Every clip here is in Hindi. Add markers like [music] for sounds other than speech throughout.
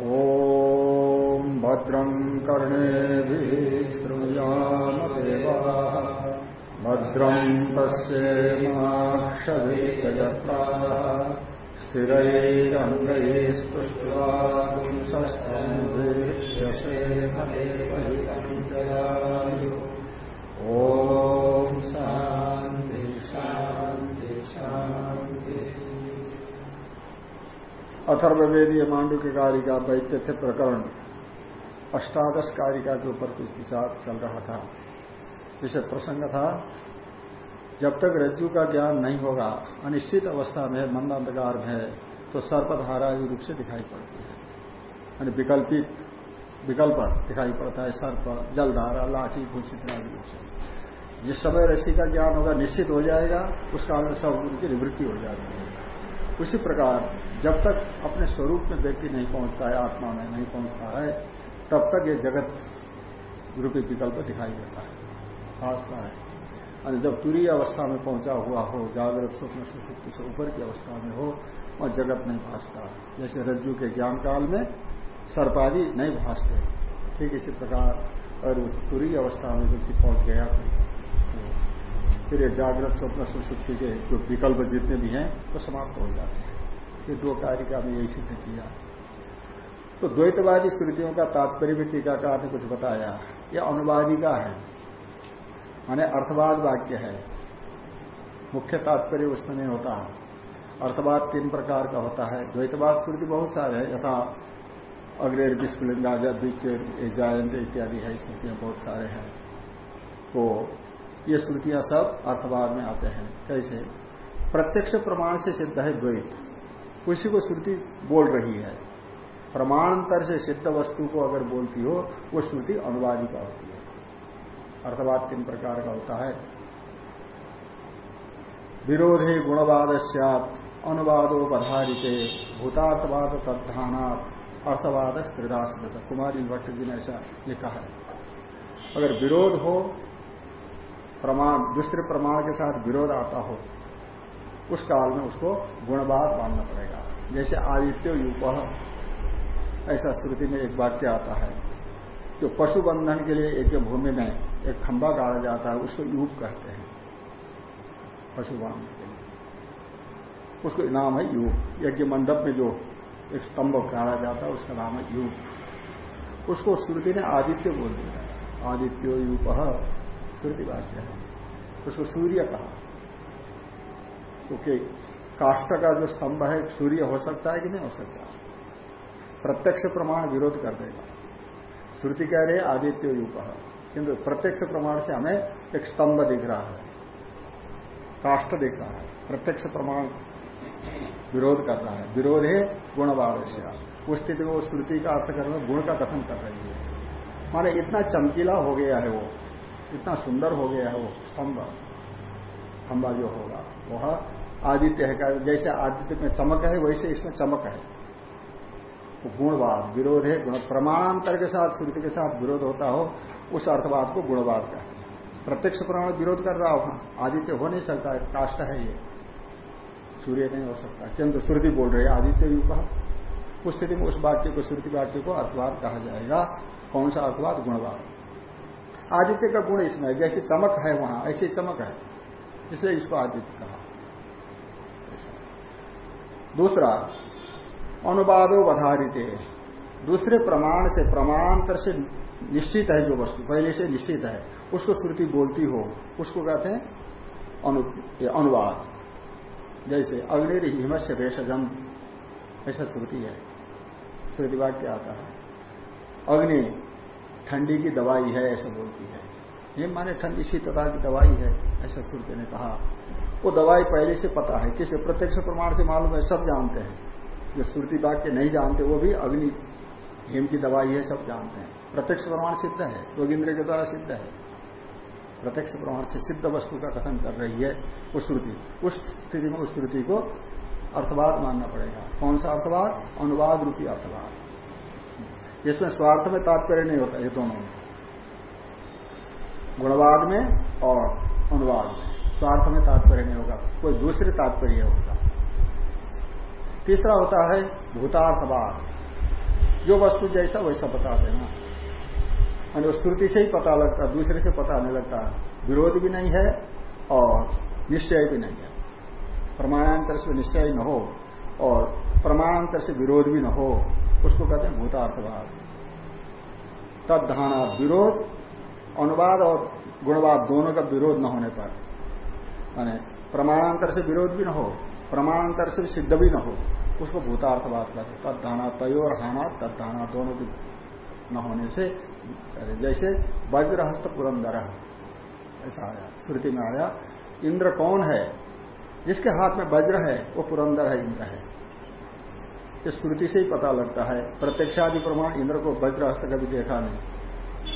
ॐ भद्रम् कर्णेभिः शृणुयामदेवाः भद्रम् पश्येमाक्षभिजत्राः स्थिरैरङ्गैस्तुष्ट्वांसस्तम्भिर्यशेमदेवहितञ्जयायु ॐ अथर्ववेदीय मांडू कारिका वैत्यथ प्रकरण अष्टादश कारिका के ऊपर कुछ विचार चल रहा था। जिसे प्रसंग था, जब तक रज्जु का ज्ञान नहीं होगा, अनिश्चित अवस्था में मंदांधकार में है तो सर्पधारा रूप से दिखाई पड़ती है। यानी विकल्पित, विकल्प दिखाई पड़ता है सर्प, जलधारा, लाठी घोषित रूप से। जिस समय रसी का ज्ञान होगा, निश्चित हो जाएगा, उस में सब उनकी निवृत्ति हो जाती है। उसी प्रकार जब तक अपने स्वरूप में व्यक्ति नहीं पहुँचता है, आत्मा में नहीं पहुँचता है, तब तक ये जगत रूपी विकल्प दिखाई देता है भाषता है। और जब तुरी अवस्था में पहुँचा हुआ हो, जागृत, स्वप्न, सुसुप्ति से ऊपर की अवस्था में हो और जगत नहीं भाषता जैसे रज्जु के ज्ञान काल में सर्पादी नहीं भाषते ठीक इसी प्रकार और तुरी अवस्था में व्यक्ति पहुँच गया फिर ये जागृत स्वप्न सुसुप्ति के जो विकल्प जितने भी हैं, वो तो समाप्त हो जाते हैं। ये दो कारिका में यही सिद्ध किया। तो द्वैतवादी स्मृतियों का तात्पर्य भी टीकाकार ने कुछ बताया। ये अनुवादी का है। माने अर्थवाद वाक्य है। मुख्य तात्पर्य उसमें नहीं होता। अर्थवाद तीन प्रकार का होता है। द्वैतवाद स्मृति बहुत सारे है। यथा अग्रेर, विस्फुलिंगा जयंत इत्यादि है। स्मृतियाँ बहुत सारे हैं। तो ये श्रुतियाँ सब अर्थवाद में आते हैं। कैसे? प्रत्यक्ष प्रमाण से सिद्ध है द्वैत। उसी को श्रुति बोल रही है। प्रमाणांतर से सिद्ध वस्तु को अगर बोलती हो, वो श्रुति अनुवादी का होती है। अर्थवाद तीन प्रकार का होता है। विरोधे गुणवाद अनुवादो बधारित, भूतार्थवाद तद्धानात, अर्थवाद स्त्रिदास्मृत। कुमारी भट्ट जी ने ऐसा लिखा है। अगर विरोध हो प्रमाण दूसरे प्रमाण के साथ विरोध आता हो, उस काल में उसको गुणवाद मानना पड़ेगा। जैसे आदित्य युग ऐसा श्रुति में एक वाक्य आता है जो पशु बंधन के लिए एक भूमि में एक खंभा गाड़ा जाता है, उसको युग कहते हैं। पशु बांधने के लिए। उसको नाम है युग। यज्ञ मंडप में जो एक स्तंभ गाड़ा जाता है, उसका नाम है युग। उसको श्रुति ने आदित्य बोल दिया। आदित्यो युग श्रुति वाक्य है? उसको सूर्य कहा। क्योंकि काष्ट का जो स्तंभ है, सूर्य हो सकता है कि नहीं हो सकता? प्रत्यक्ष प्रमाण विरोध कर देगा। श्रुति कह रहे आदित्य युग किंतु प्रत्यक्ष प्रमाण से हमें एक स्तंभ दिख रहा है। काष्ट दिख रहा है। प्रत्यक्ष प्रमाण विरोध कर रहा है। विरोध है गुणवाद से। उस स्थिति वो श्रुति का अर्थ करने गुण का कथन कर रही है। माने इतना चमकीला हो गया है वो। इतना सुंदर हो गया है वो स्तंभ। खंबा जो होगा, वह आदित्य है का जैसे आदित्य में चमक है, वैसे इसमें चमक है। तो गुणवाद, विरोध है, गुण प्रमाणांतर के साथ, श्रुति के साथ विरोध होता हो, उस अर्थवाद को गुणवाद कहते हैं। प्रत्यक्ष प्रमाण विरोध कर रहा हो, आदित्य हो नहीं सकता काष्ट है ये। सूर्य नहीं हो सकता, किंतु श्रुति बोल रही है, आदित्य युग उस स्थिति में उस वाक्य को, श्रुति वाक्य को अर्थवाद कहा जाएगा। कौन सा अर्थवाद? गुणवाद। आदित्य का गुण इसमें जैसे चमक है वहाँ ऐसी चमक है। इसलिए इसको आदित्य कहा। दूसरा अनुवादो बधारित दूसरे प्रमाण से प्रमाणांतर से निश्चित है जो वस्तु पहले से निश्चित है। उसको श्रुति बोलती हो उसको कहते हैं अनु, अनुवाद। जैसे अग्नि हिम से भेषजम ऐसा श्रुति है। श्रुति वाक्य आता है। अग्नि ठंडी की दवाई है, ऐसा बोलती है। ये माने ठंडी शीतता की दवाई है, ऐसा श्रुति ने कहा। वो दवाई पहले से पता है, किसे? प्रत्यक्ष प्रमाण से मालूम है, सब जानते हैं। जो श्रुति वाक्य नहीं जानते, वो भी अग्नि हिम की दवाई है, सब जानते हैं। प्रत्यक्ष प्रमाण सिद्ध है, योगिंद्र के द्वारा सिद्ध है। प्रत्यक्ष प्रमाण से सिद्ध वस्तु का कथन कर रही है उस श्रुति उस स्थिति में उस श्रुति को अर्थवाद मानना पड़ेगा। कौन सा अर्थवाद? अनुवाद रूपी अर्थवाद। इसमें स्वार्थ में तात्पर्य नहीं होता ये दोनों में। गुणवाद में और अनुवाद में। स्वार्थ में तात्पर्य नहीं होगा, कोई दूसरे तात्पर्य होगा। तीसरा होता है भूतार्थवाद। जो वस्तु जैसा, वैसा बता देना। वो श्रुति से ही पता लगता, दूसरे से पता नहीं लगता। विरोध भी नहीं है और निश्चय भी नहीं है। प्रमाणांतर से निश्चय न हो और प्रमाणांतर से विरोध भी न हो। उसको कहते हैं भूतार्थवाद तद्धाना विरोध, अनुवाद और गुणवाद दोनों का विरोध न होने पर। माने प्रमाणांतर से विरोध भी न हो, प्रमाणांतर से सिद्ध भी न हो, उसको भूतार्थवाद कर तद्धाना और हाना तद्धाना दोनों की न होने से जैसे वज्रहस्त पुरंदर, ऐसा आया, श्रुति में आया, इंद्र कौन है? जिसके हाथ में वज्र है, वो पुरंदर है, इंद्र है। श्रुति से ही पता लगता है। प्रत्यक्षादि प्रमाण इंद्र को वज्र हस्त कभी देखा नहीं।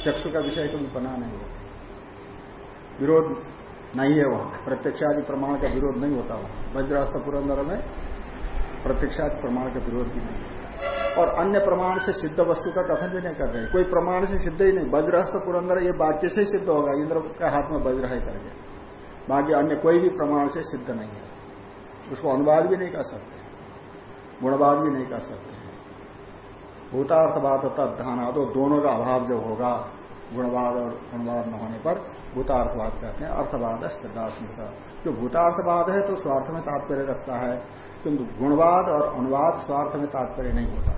चक्षु का विषय कभी बना नहीं हो। विरोध नहीं है वहाँ। प्रत्यक्षादि प्रमाण का विरोध नहीं होता वहाँ। वज्रहस्त पुरंदर में प्रत्यक्षादि प्रमाण का विरोध भी नहीं और अन्य प्रमाण से सिद्ध वस्तु का कथन भी नहीं कर रहे। कोई प्रमाण से सिद्ध ही नहीं। वज्रहस्त पुरंदर ये वाक्य से ही सिद्ध होगा। इंद्र का हाथ में वज्र है करके। बाकी अन्य कोई भी प्रमाण से सिद्ध नहीं है। उसको अनुवाद भी नहीं कर सकते। गुणवाद भी नहीं कर सकते हैं। भूतार्थवाद तद्धाना तो दोनों का अभाव जब होगा गुणवाद और गुणवाद न होने पर भूतार्थवाद कहते हैं, अर्थवाद स्मृता जो भूतार्थवाद है तो स्वार्थ में तात्पर्य रखता है, किंतु गुणवाद और अनुवाद स्वार्थ में तात्पर्य नहीं होता।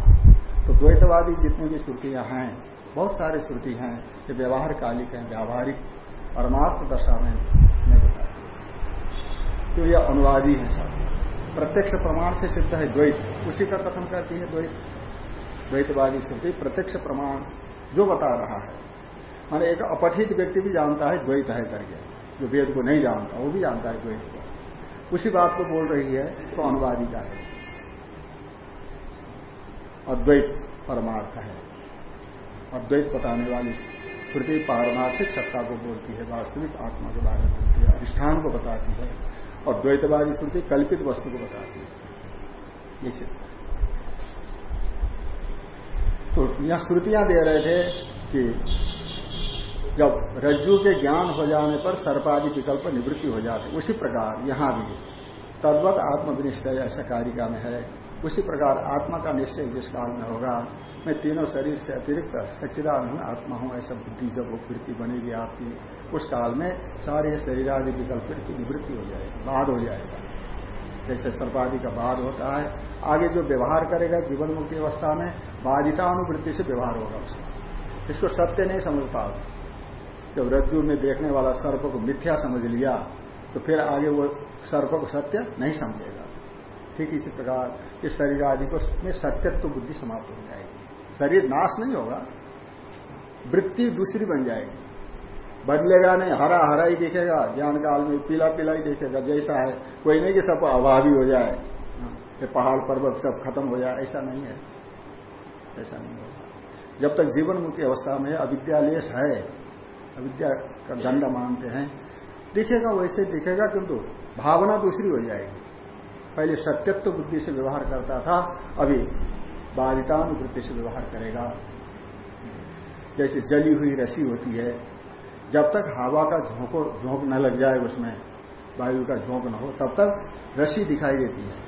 तो द्वैतवादी जितनी भी श्रुतियाँ हैं, बहुत सारी श्रुति हैं, ये व्यवहार कालिक है, व्यावहारिक परमात्म दशा में नहीं बताती तो यह अनुवादी है सब। प्रत्यक्ष प्रमाण से सिद्ध है द्वैत। उसी का कथन करती है द्वैत। द्वैतवादी श्रुति प्रत्यक्ष प्रमाण जो बता रहा है। माने एक अपठित व्यक्ति भी जानता है द्वैत है करके। जो वेद को नहीं जानता, वो भी जानता है द्वैत को। उसी बात को बोल रही है तो अनुवादी का है। अद्वैत परमार्थ है। अद्वैत बताने वाली श्रुति पारमार्थिक सत्ता को बोलती है, वास्तविक आत्मा के बारे में बोलती है, अधिष्ठान को बताती है। और द्वैतवादी श्रुति कल्पित वस्तु को बताती है। ये तो यहाँ श्रुतियाँ दे रहे थे कि जब रज्जु के ज्ञान हो जाने पर सर्पादि विकल्प निवृत्ति हो जाते उसी प्रकार यहाँ भी तद्वत आत्मविनिश्चय ऐसा कारिका में है। उसी प्रकार आत्मा का निश्चय जिस काल में होगा मैं तीनों शरीर से अतिरिक्त सच्चिदानंद आत्मा हूँ, ऐसा बुद्धि जब वो वृत्ति बनेगी आपकी, उस काल में सारे शरीर आदि विकल्प की निवृत्ति हो जाएगी बाद हो जाएगा। जैसे सर्पादि का बाद होता है, आगे जो व्यवहार करेगा जीवन मुक्ति अवस्था में, बाधितानुवृत्ति से व्यवहार होगा उसका। इसको सत्य नहीं समझ समझता जब रज्जु में देखने वाला सर्प को मिथ्या समझ लिया तो फिर आगे वो सर्प को सत्य नहीं समझेगा। ठीक इसी प्रकार, इस शरीर आदि को में सत्यत्व बुद्धि समाप्त हो जाएगी। शरीर नाश नहीं होगा, वृत्ति दूसरी बन जाएगी। बदलेगा नहीं, हरा हरा ही दिखेगा, ज्ञान काल में पीला पीला ही दिखेगा, जैसा है। कोई नहीं कि सब अभावी हो जाए। कि पहाड़ पर्वत सब खत्म हो जाए, ऐसा नहीं है। ऐसा नहीं होगा। जब तक जीवन मुक्ति अवस्था में अविद्यालेश है, अविद्या का दंड मानते हैं, दिखेगा वैसे दिखेगा, किंतु भावना दूसरी हो जाएगी। पहले सत्यत्व बुद्धि से व्यवहार करता था, अभी बाधितानुवृत्ति से व्यवहार करेगा। जैसे जली हुई रसी होती है, जब तक हवा का झोंको, झोंक न लग जाए उसमें, वायु का झोंक न हो, तब तक रसी दिखाई देती है।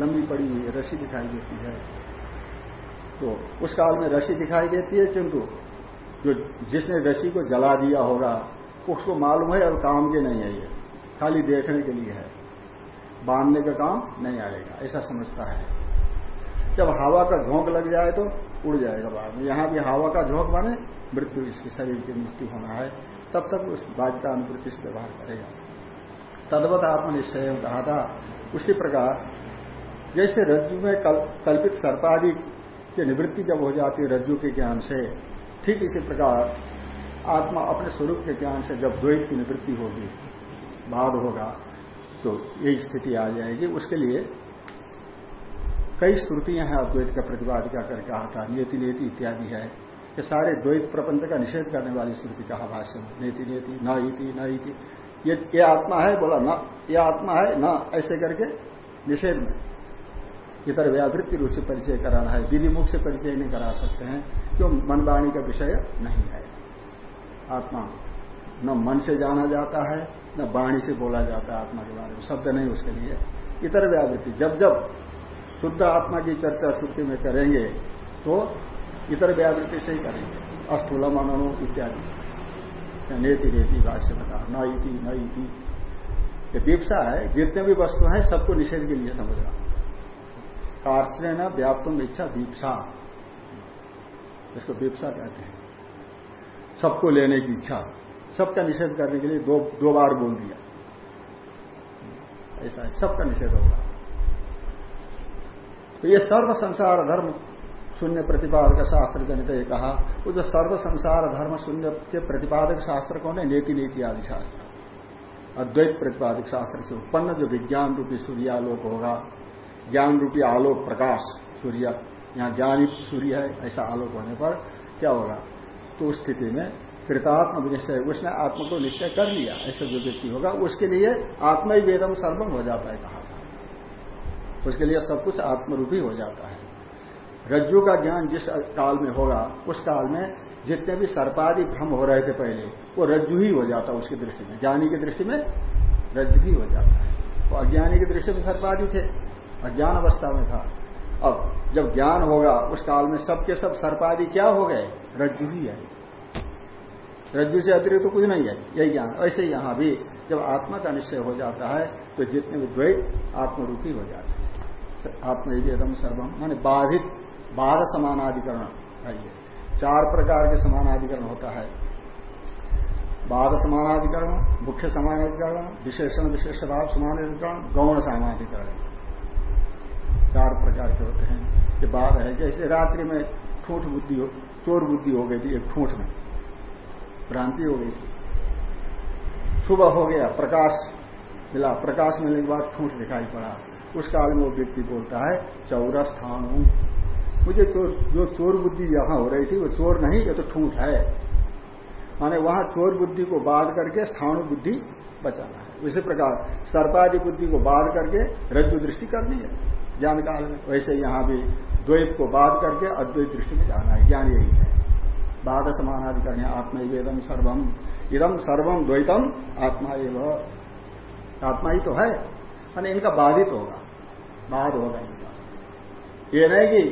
लंबी पड़ी हुई रसी दिखाई देती है। तो उस काल में रसी दिखाई देती है, किंतु जो जिसने रसी को जला दिया होगा, उसको मालूम है और काम के नहीं है। ये खाली देखने के लिए है। बांधने का काम नहीं आएगा, ऐसा समझता है। जब हवा का झोंक लग जाए तो उड़ जाएगा बाद में। यहाँ भी हवा का झोंक माने मृत्यु इसके शरीर की मृत्यु होना है। तब तक उस बाध्यता अनुवृत्ति से व्यवहार करेगा। तदवत आत्मनिश्चय कहा था। उसी प्रकार जैसे रज्जु में कल, कल्पित सर्पादि की निवृत्ति जब हो जाती है रज्जु के ज्ञान से ठीक इसी प्रकार आत्मा अपने स्वरूप के ज्ञान से जब द्वैत की निवृत्ति होगी बाद होगा तो यही स्थिति आ जाएगी। उसके लिए कई श्रुतियाँ हैं अद्वैत का प्रतिवाद क्या करके कहा था नियति नियति इत्यादि है। ये सारे द्वैत प्रपंच का निषेध करने वाली श्रुति कहा भाष्य में नेति नेति, न इति न इति। ये ये आत्मा है, बोला न, ये आत्मा है, न, ऐसे करके निषेध में। इतर व्यावृत्ति रूप से परिचय कराना है विधि मुख से परिचय नहीं करा सकते हैं, क्यों? मनवाणी का विषय नहीं है। आत्मा न मन से जाना जाता है, न वाणी से बोला जाता है आत्मा के बारे में, शब्द नहीं उसके लिए। इतर व्यावृत्ति, जब जब शुद्ध आत्मा की चर्चा श्रुति में करेंगे तो इतर व्यावृत्ति से ही करेंगे। अस्थूलम अनु इत्यादि नेति रेति भाष्य बता न इति न इति। ये विपसा है, जितने भी वस्तु हैं, सबको निषेध के लिए समझना। कार्य न व्याप्तम इच्छा, विपसा। इसको विपसा कहते हैं। सबको लेने की इच्छा। सबका निषेध करने के लिए दो दो बार बोल दिया। ऐसा है, सबका निषेध होगा। तो ये सर्व संसार धर्म शून्य प्रतिपादक शास्त्र जनित ये कहा, वो जो सर्व संसार धर्म शून्य के प्रतिपादक शास्त्र कौन है? नीति नीति आदि शास्त्र। अद्वैत प्रतिपादक शास्त्र से उत्पन्न जो विज्ञान रूपी सूर्यालोक होगा, ज्ञान रूपी आलोक प्रकाश सूर्य, यहाँ ज्ञानी सूर्य है, ऐसा आलोक होने पर क्या होगा? तो उस स्थिति में कृतात्म निश्चय उसने आत्मा को निश्चय कर लिया, ऐसा जो व्यक्ति होगा, उसके लिए आत्मा ही वेदम सर्वम हो जाता है कहा। उसके लिए सब कुछ आत्मरूपी हो जाता है। रज्जु का ज्ञान जिस काल में होगा, उस काल में जितने भी सर्पादि भ्रम हो रहे थे पहले, वो रज्जु ही हो जाता है उसकी दृष्टि में। ज्ञानी की दृष्टि में रज्जु ही हो जाता है। वो अज्ञानी की दृष्टि में सर्पादि थे, अज्ञान अवस्था में था। अब जब ज्ञान होगा, उस काल में सबके सब सर्पादि क्या हो गए? रज्जु ही है। रज्जु से अतिरिक्त तो कुछ नहीं है, यही ज्ञान। ऐसे यहाँ भी जब आत्मा का निश्चय हो जाता है तो जितने भी द्वैत आत्मरूपी हो जाते हैं। आत्म सर्वम माने बाधित बाध समानाधिकरण है ये। चार प्रकार के समानाधिकरण होता है। बाध समानाधिकरण मुख्य समानाधिकरण, विशेषण, विशेष भाव समानाधिकरण, गौण समानाधिकरण। चार प्रकार के होते हैं। ये बाध है जैसे रात्रि में ठूठ बुद्धि चोर बुद्धि हो गई थी एक ठूठ में। भ्रांति हो गई थी। सुबह हो गया, प्रकाश मिला, प्रकाश मिलने के बाद ठूठ दिखाई पड़ा। उस काल में वो व्यक्ति बोलता है, चौरस्थान। हूँ मुझे चोर, जो चोर बुद्धि यहाँ हो रही थी, वो चोर नहीं, ये तो ठूठ है। माने वहाँ चोर बुद्धि को बाध करके स्थाणु बुद्धि बचाना है। उसी प्रकार सर्पादि बुद्धि को बाध करके रज्जु दृष्टि करनी है। ज्ञान काल में वैसे यहाँ भी द्वैत को बाध करके अद्वैत दृष्टि में जाना है। ज्ञान यही है। बाध समानादि करने आत्मा वेदम सर्वम इदम सर्वम द्वैतम आत्मा एवं। आत्मा ही तो है। माने इनका बाधित होगा बाध होगा इनका। ये नहीं कि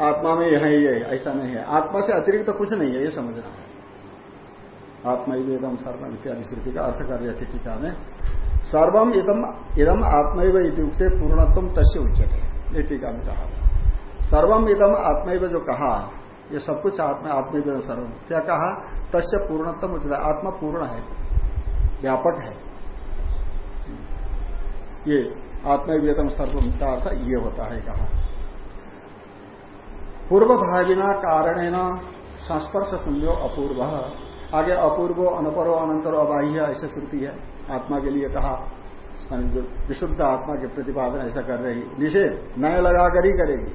आत्मा में यह ये ऐसा नहीं है। आत्मा से अतिरिक्त तो कुछ नहीं है, ये समझना है। आत्मा वेदम सर्वम इत्यादि श्रुति का अर्थ कर रहे थे टीका में। सर्वम इदम इदम आत्मैव इत्युक्ते पूर्णत्म तस्य उच्चते ये टीका में कहा। सर्वम इदम आत्मैव जो कहा, ये सब कुछ आत्मा, आत्मैव सर्वम। क्या कहा? तस्य पूर्णत्म उच्चता आत्मा पूर्ण है, व्यापक है। ये आत्मवेदम सर्वम का अर्थ ये होता है कहा। पूर्व भाविना कारण संस्पर्श शून्यो अपूर्व। आगे अपूर्व अनपरो अनंतरो अबाह्य ऐसे श्रुति है। आत्मा के लिए कहा जो विशुद्ध आत्मा के प्रतिपादन ऐसा कर रही निषेध नए लगाकर ही करेगी।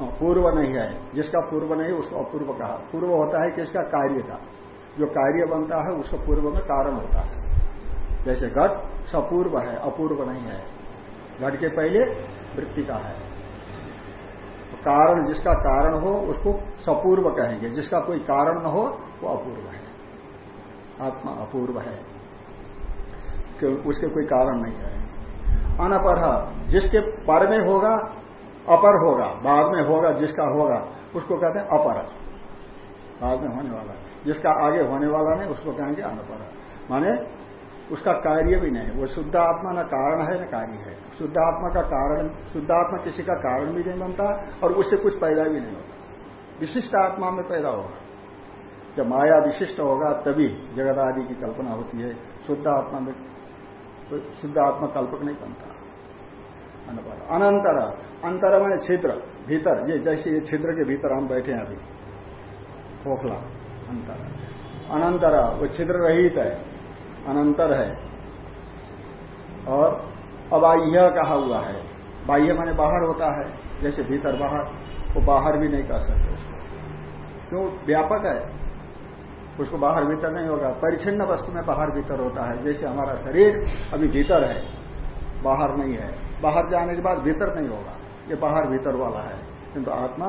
हाँ, पूर्व नहीं है। जिसका पूर्व नहीं उसको अपूर्व कहा। पूर्व होता है किसका कार्य का जो कार्य बनता है उसका पूर्व में कारण होता है। जैसे घट सपूर्व है, अपूर्व नहीं है। घट के पहले वृत्ति का है। कारण जिसका कारण हो, उसको सपूर्व कहेंगे। जिसका कोई कारण न हो, वो अपूर्व है। आत्मा अपूर्व है। उसके कोई कारण नहीं है। अनपर जिसके पर में होगा, अपर होगा। बाद में होगा, जिसका होगा, उसको कहते हैं अपर। बाद में होने वाला जिसका आगे होने वाला नहीं, उसको कहेंगे अनपर। माने उसका कार्य भी नहीं, वो शुद्ध आत्मा न कारण है, न कार्य है। शुद्ध आत्मा का कारण, शुद्ध आत्मा किसी का कारण भी नहीं बनता और उससे कुछ पैदा भी नहीं होता। विशिष्ट आत्मा में पैदा होगा। जब माया विशिष्ट होगा, तभी जगत आदि की कल्पना होती है। शुद्ध आत्मा में शुद्ध आत्मा कल्पक नहीं बनता। अनंतर, अंतर मैंने छिद्र, भीतर, ये जैसे ये छिद्र के भीतर हम बैठे हैं अभी। खोखला, अंतर। अनंतर, वो छिद्र रहित है। अनंतर है। और अबाह्य कहा हुआ है। बाह्य माने बाहर होता है, जैसे भीतर बाहर, वो बाहर भी नहीं कर सकते उसको। क्यों? व्यापक है। उसको बाहर भीतर नहीं होगा। परिचिन्न वस्तु में बाहर भीतर होता है। जैसे हमारा शरीर अभी भीतर है, बाहर नहीं है। बाहर जाने के बाद भीतर नहीं होगा। ये बाहर भीतर वाला है। किंतु आत्मा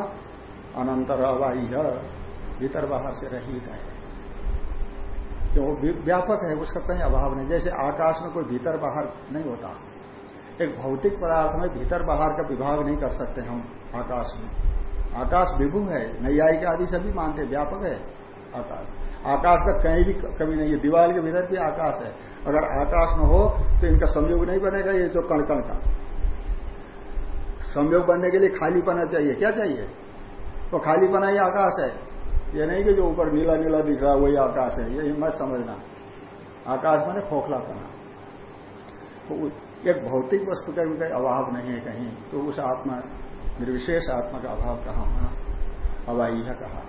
अनंतर अबाह्य, भीतर बाहर से रहित है। क्यों व्यापक है, उसका कहीं अभाव नहीं। जैसे आकाश में कोई भीतर बाहर नहीं होता। एक भौतिक पदार्थ में भीतर बाहर का विभाग नहीं कर सकते हम आकाश में। आकाश विभु है नैयायिक आदि सभी मानते व्यापक है आकाश। आकाश का कहीं भी कमी नहीं है, दीवार के भीतर भी आकाश है। अगर आकाश न हो तो इनका संयोग नहीं बनेगा, ये जो कण कण का संयोग बनने के लिए खाली पना चाहिए। क्या चाहिए? तो खाली पना ही आकाश है। ये नहीं कि जो ऊपर नीला नीला दिख रहा वही आकाश है। ये मत समझना। आकाश माने खोखला करना। तो एक भौतिक वस्तु का भी कोई अभाव नहीं है कहीं। तो उस आत्मा, निर्विशेष आत्मा का अभाव कहा होना अवाई है कहा।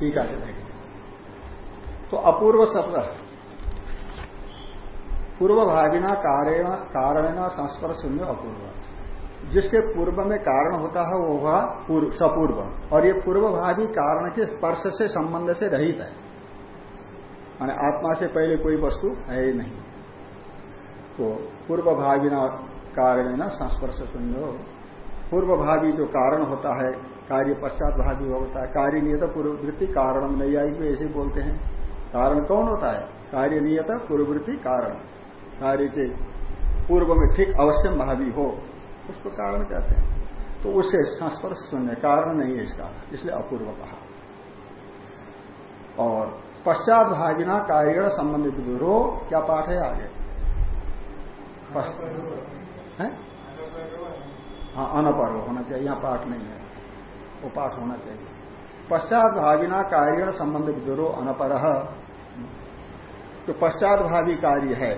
ठीक है चलेगी तो अपूर्व शब्द। पूर्व भागिना कारण संस्पर्श शून्य अपूर्व। जिसके पूर्व में कारण होता है, वो हुआ सपूर्व। और ये पूर्व भावी कारण के स्पर्श से संबंध से रहित है। माने आत्मा से पहले कोई वस्तु है ही नहीं। तो पूर्व भावी कारण न संस्पर्श शून्य पूर्व भावी जो कारण होता है, कार्य पश्चात भावी होता है। कार्य नियत पूर्ववृत्ति कारण नैयायिक भी ऐसे बोलते हैं। कारण कौन होता है? कार्य नियत पूर्ववृत्ति कारण। कार्य के पूर्व में ठीक अवश्य भावी हो। उसको कारण कहते हैं। तो उससे संस्पर्श शून्य कारण नहीं है इसका, इसलिए अपूर्व कहा। और पश्चात भागिना कार्यण संबंधित विदुरो क्या पाठ है आगे? है? हाँ अनपर्व होना चाहिए, यहाँ पाठ नहीं है। वो पाठ होना चाहिए। पश्चात भागिना कार्यण संबंध विदुरो अनपर। तो पश्चात भावी कार्य है।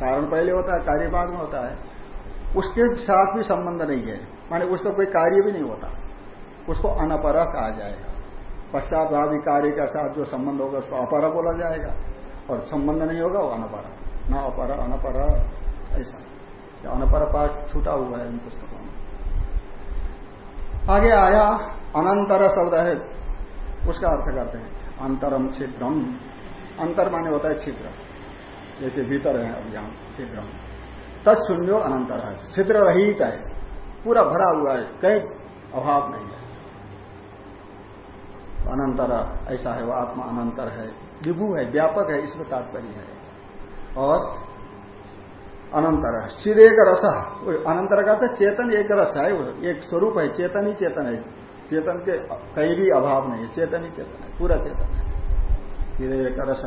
कारण पहले होता है, कार्य बाद में होता है। उसके साथ भी संबंध नहीं है। माने उसका कोई कार्य भी नहीं होता। उसको अनपर कहा जाएगा। पश्चातभावी कार्य के साथ जो संबंध होगा, उसको अपर बोला जाएगा। और संबंध नहीं होगा, वो अनपर न अपर अनपर ऐसा। अनपर पाठ छूटा हुआ है इन पुस्तकों में। आगे आया, अनंतर शब्द है। उसका अर्थ करते हैं, अंतरम छिद्रम। अंतर माने होता है छिद्र। जैसे भीतर है अभियान, छिद्रम। तत्शून्यो अनंतर है। छिद्र रहित है। पूरा भरा हुआ है। कहीं अभाव नहीं है। अनंतर ऐसा है वह आत्मा अनंतर है। विभु है, व्यापक है, इसमें तात्पर्य है। और अनंतर चिद एक रस अनंतर का तो चेतन एक रस है। एक स्वरूप है, चेतन ही चेतन है। चेतन के कहीं भी अभाव नहीं है। चेतन ही चेतन है। पूरा चेतन है। चिद एक रस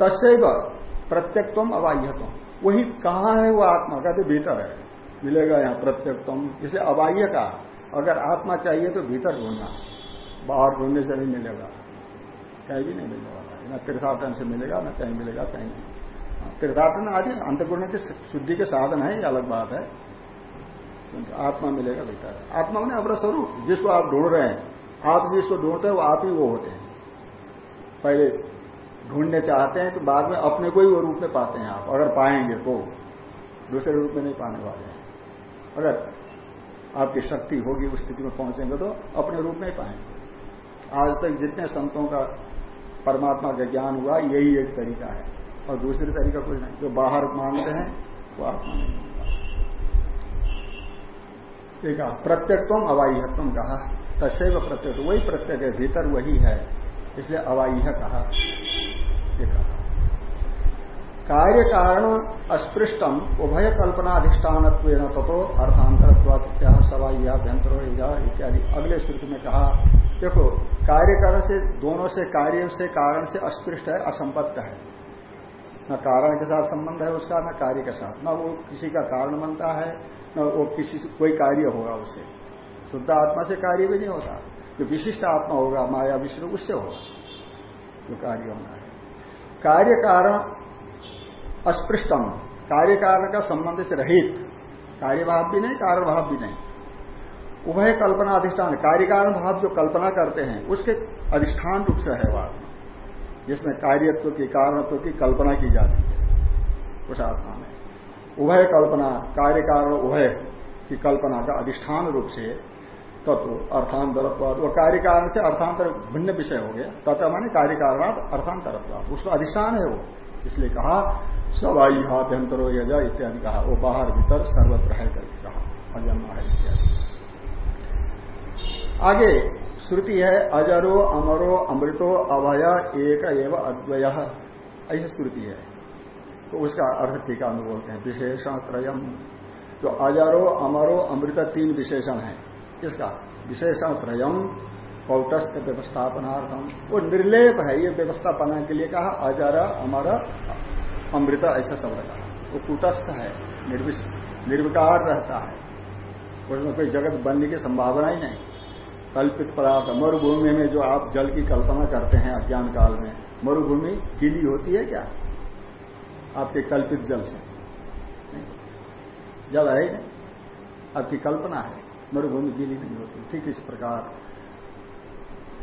तस्व प्रत्यक्तम अबाह्यत्म वही कहा है वो आत्मा? कहते भीतर है। मिलेगा यहाँ प्रत्यक्तम। इसे अबाह्य का अगर आत्मा चाहिए तो भीतर ढूंढना। बाहर ढूँढने से नहीं मिलेगा। कहीं भी नहीं मिलने वाला। न तीर्थाटन से मिलेगा न कहीं मिलेगा कहीं नहीं हाँ, तीर्थाटन आदि अंतगुण के शुद्धि के साधन है ये अलग बात है। आत्मा मिलेगा भीतर आत्मा मैंने अपना स्वरूप जिसको आप ढूंढ रहे हैं। आप जिसको ढूंढते हैं वो आप ही वो होते हैं। पहले ढूँढने चाहते हैं तो बाद में अपने को ही वो रूप में पाते हैं आप। अगर पाएँगे तो। दूसरे रूप में नहीं पाने वाले हैं। अगर आपकी शक्ति होगी उस स्थिति में पहुँचेंगे तो अपने रूप में पाएँगे। आज तक जितने संतों का परमात्मा का ज्ञान हुआ, यही एक तरीका है। और दूसरी तरीका कुछ नहीं। जो बाहर मानते हैं, वो आत्मा नहीं है। प्रत्यक्तम अवाह्यत्म कहा। तस्व प्रत्यक्ष वही प्रत्यक है भीतर वही है। इसलिए अवाह्य कहा। कार्य कारण अस्पृष्टम उभय कल्पनाधिष्ठान तथो अर्थांतर सवाभ्यंतर इत्यादि। अगले श्रुति में कहा, देखो कार्य कारण से, दोनों से, कार्य से, कारण से अस्पृष्ट है, असंपत्त है। न कारण के साथ संबंध है उसका, न कार्य के साथ। न वो किसी का कारण बनता है, न वो किसी कोई कार्य होगा उससे। शुद्ध आत्मा से कार्य भी नहीं होता। जो विशिष्ट आत्मा होगा, माया विष्णु उससे होगा, जो कार्य होना है। कार्य कारण अस्पृष्टम। कार्य कारण का संबंध से रहित। कार्यभाव भी नहीं कारण भाव भी नहीं। उभय कल्पना अधिष्ठान। कार्य कारण भाव जो कल्पना करते हैं, उसके अधिष्ठान रूप से है वह जिसमें कार्यत्व की, कारणत्व की कल्पना की जाती है, उस आत्मा में। उभय कल्पना, कार्य कारण उभय की कल्पना का अधिष्ठान रूप से तत्व अर्थांतरत्व वो कार्य कारण से अर्थांतर भिन्न विषय हो गया। तत्व माने कार्य कारणात अर्थांतरत्व उसका अधिष्ठान है वो। इसलिए कहा सवाई आभ्यंतरो यजा इत्यादि कहा। वो बाहर भीतर सर्वत्र है करके कहा। अजन्म है इत्यादि। आगे श्रुति है, अजरो, अमरो, अमृतो, अभय, एक एवं अद्वय। ऐसी श्रुति है। तो उसका अर्थ टीका में बोलते हैं विशेषण त्रयम जो अजरो, अमरो, अमृत तीन विशेषण है। इसका विशेषण त्रयम कौटस्थ व्यवस्थापनार्थम वो निर्लेप है, ये व्यवस्था बनाने के लिए कहा अजर अमर, अमृत, ऐसा शब्द कहा वो कुटस्थ है निर्विकार रहता है। उसमें कोई जगत बनने की संभावना ही नहीं। कल्पित पदार्थ, मरुभूमि में जो आप जल की कल्पना करते हैं अज्ञान काल में, मरुभूमि गीली होती है क्या? आपके कल्पित जल से। जल है आपकी कल्पना है। मरुभूमि गीली नहीं होती ठीक इस प्रकार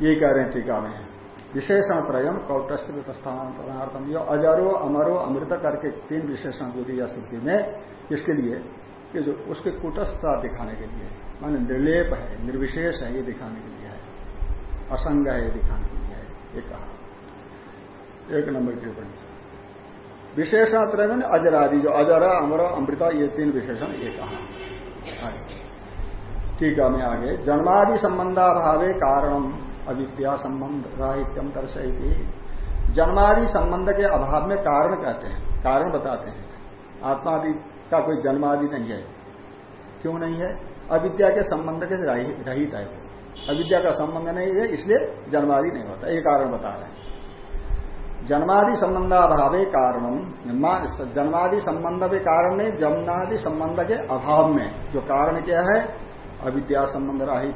यही कह रहे हैं टीका में। विशेषण त्रयम कौटस्थ प्रस्थान पदार्थम यो अजरो, अमरो, अमृत करके तीन विशेषण जो दिया श्रुति में, किसके लिए? कि जो उसके कुटस्थता दिखाने के लिए। माने निर्लेप है, निर्विशेष है, ये दिखाने के लिए है। असंग है, ये दिखाने के लिए है। ये कहा। एक नंबर टिप्पणी विशेषण में अजरादि, जो अजर, अमर, अमृता, ये तीन विशेषण ये कहा। है मैं आगे, जन्मादि संबंधाभावे कारणम अविद्या संबंध, राहित्यम दर्शयती। जन्मादि संबंध के अभाव में कारण कहते हैं, कारण बताते हैं। आत्मादि का कोई जन्मादि नहीं है। क्यों नहीं है? अविद्या के संबंध के रहित है। अविद्या का संबंध नहीं है, इसलिए जन्मादि नहीं होता। ये कारण बता रहे हैं। जन्मादि संबंधाभावे कारण जन्मादि संबंध के कारण नहीं, जन्मादि संबंध के अभाव में। जो कारण क्या है? अविद्या संबंध रहित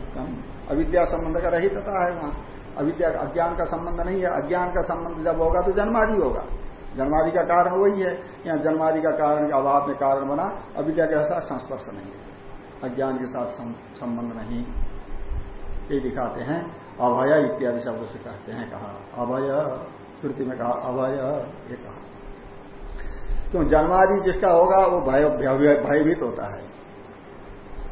अविद्या संबंध का रहितता है वहाँ। अविद्या अज्ञान का संबंध नहीं है। अज्ञान का संबंध जब होगा तो जन्मादि होगा। जन्मादि का कारण वही है। यहाँ जन्मादि का कारण अभाव में कारण बना। अविद्या के साथ संस्पर्श नहीं है। अज्ञान के साथ संबंध नहीं। ये दिखाते हैं। अभय इत्यादि शब्द से कहते हैं कहा। अभय, श्रुति में कहा, अभय, ये कहा। क्यों जन्मादि जिसका होगा वो भय, भयभीत होता है।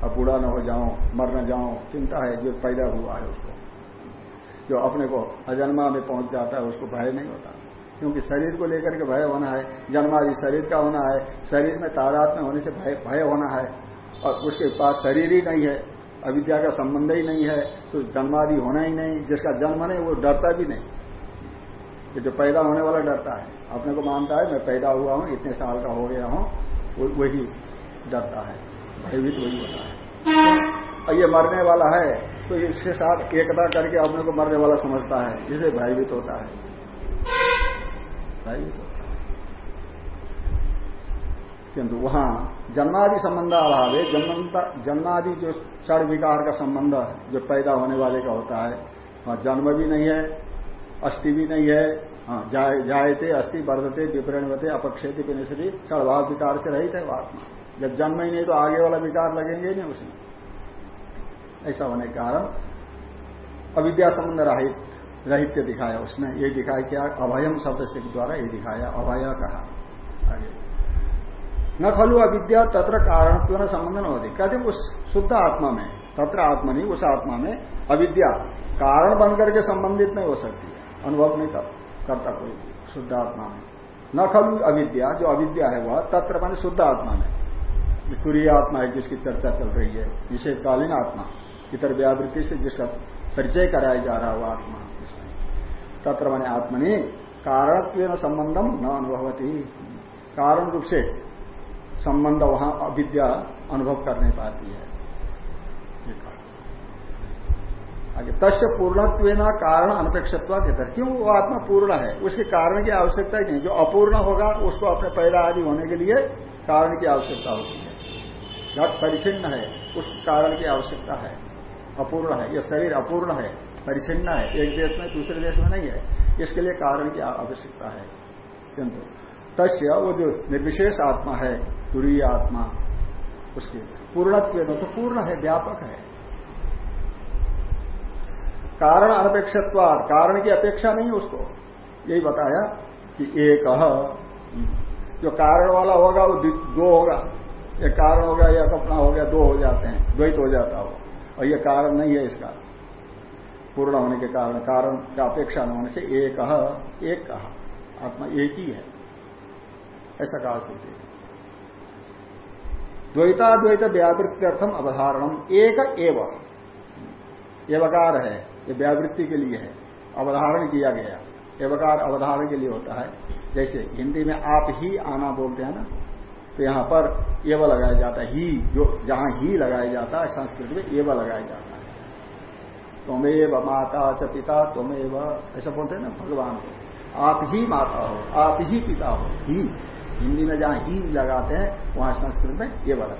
अब बूढ़ा न हो जाऊँ, मर न जाऊँ, चिंता है, जो पैदा हुआ है उसको। जो अपने को अजन्मा में पहुँच जाता है, उसको भय नहीं होता। क्योंकि शरीर को लेकर के भय होना है जन्मादि शरीर का होना है, शरीर में तादाद में होने से भय भय होना है, और उसके पास शरीर ही नहीं है, अविद्या का संबंध ही नहीं है तो जन्मादि होना ही नहीं, जिसका जन्म नहीं, वो डरता भी नहीं। ये जो पैदा होने वाला डरता है, अपने को मानता है, मैं पैदा हुआ हूँ, इतने साल का हो गया हूँ वही डरता है। भयभीत वही होता है। और ये मरने वाला है तो इसके साथ एकता करके अपने को मरने वाला समझता है, जिसे भयभीत होता है। भयभीत होता है। किंतु वहाँ जन्मादि संबंध अभाव है। जन्मादि जो क्षण विकार का संबंध जो पैदा होने वाले का होता है, वहाँ जन्म भी नहीं है, अस्थि भी नहीं है। हाँ जायते, अस्थि, वर्धते, विपरणवते अपक्षेति पिनिश्री क्षणभाव विकार से रहित है आत्मा। जब जन्म ही नहीं तो आगे वाला विकार लगेंगे नहीं उसमें। ऐसा होने के कारण अविद्या संबंध रहित रहित्य दिखाया उसने। ये दिखाया क्या अभयम शब्द से द्वारा ये दिखाया अभय कहा। आगे। न खलु अविद्या तत्र कारण क्यों न संबंध न होती। कहते उस शुद्ध आत्मा में तत्र आत्मा नहीं उस आत्मा में अविद्या कारण बनकर के संबंधित नहीं हो सकती अनुभव नहीं कर, करता कोई शुद्ध आत्मा में। न खलु अविद्या जो अविद्या है वह तत्र मान शुद्ध आत्मा में। तुरीय आत्मा है जिसकी चर्चा चल रही है, निषेधकालीन आत्मा, इतर व्यावृत्ति से जिसका परिचय कराया जा रहा है वह आत्मा तत्र मैंने आत्मनि कारणत्व संबंधम न अनुभवती। कारण रूप से संबंध वहाँ अविद्या अनुभव कर नहीं पाती है। आगे, तस्य पूर्णत्व कारण अनपेक्षत्व इधर क्यों वो आत्मा पूर्ण है? उसके कारण की आवश्यकता ही नहीं। जो अपूर्ण होगा, उसको अपने पैदा आदि होने के लिए कारण की आवश्यकता होती है। घट परिचिन्न है, उस कारण की आवश्यकता है। अपूर्ण है। यह शरीर अपूर्ण है, परिचिन्न है। एक देश में दूसरे देश में नहीं है। इसके लिए कारण की आवश्यकता है। किंतु तस्य वो जो निर्विशेष आत्मा है, तुरीय आत्मा, उसकी पूर्णत्व तो पूर्ण है, व्यापक है। कारण अनपेक्षत्व कारण की अपेक्षा नहीं उसको। यही बताया कि एक, जो कारण वाला होगा, वो दो होगा। एक कारण हो गया एक अपना हो गया, दो हो जाते हैं, द्वैत हो जाता हो। और ये कारण नहीं है इसका। पूर्ण होने के कारण कारण का अपेक्षा न होने से एक एक कहा। आत्मा एक ही है। ऐसा कहा सकते द्वैताद्वैत व्यावृत्त्यर्थम अवधारणम, एक एव। एवकार है, ये व्यावृत्ति के लिए है। अवधारण किया गया। एवकार अवधारण के लिए होता है। जैसे हिंदी में आप ही आना बोलते हैं ना तो यहाँ पर एव लगाया जाता है, ही, जो, जहाँ ही लगाया जाता है, संस्कृत में एव लगाया जाता है। त्वमेव माता च पिता तुमेव ऐसा बोलते हैं ना, भगवान को। आप ही माता हो, आप ही पिता हो, ही। हिंदी में जहाँ ही लगाते हैं, वहाँ संस्कृत में ये लगा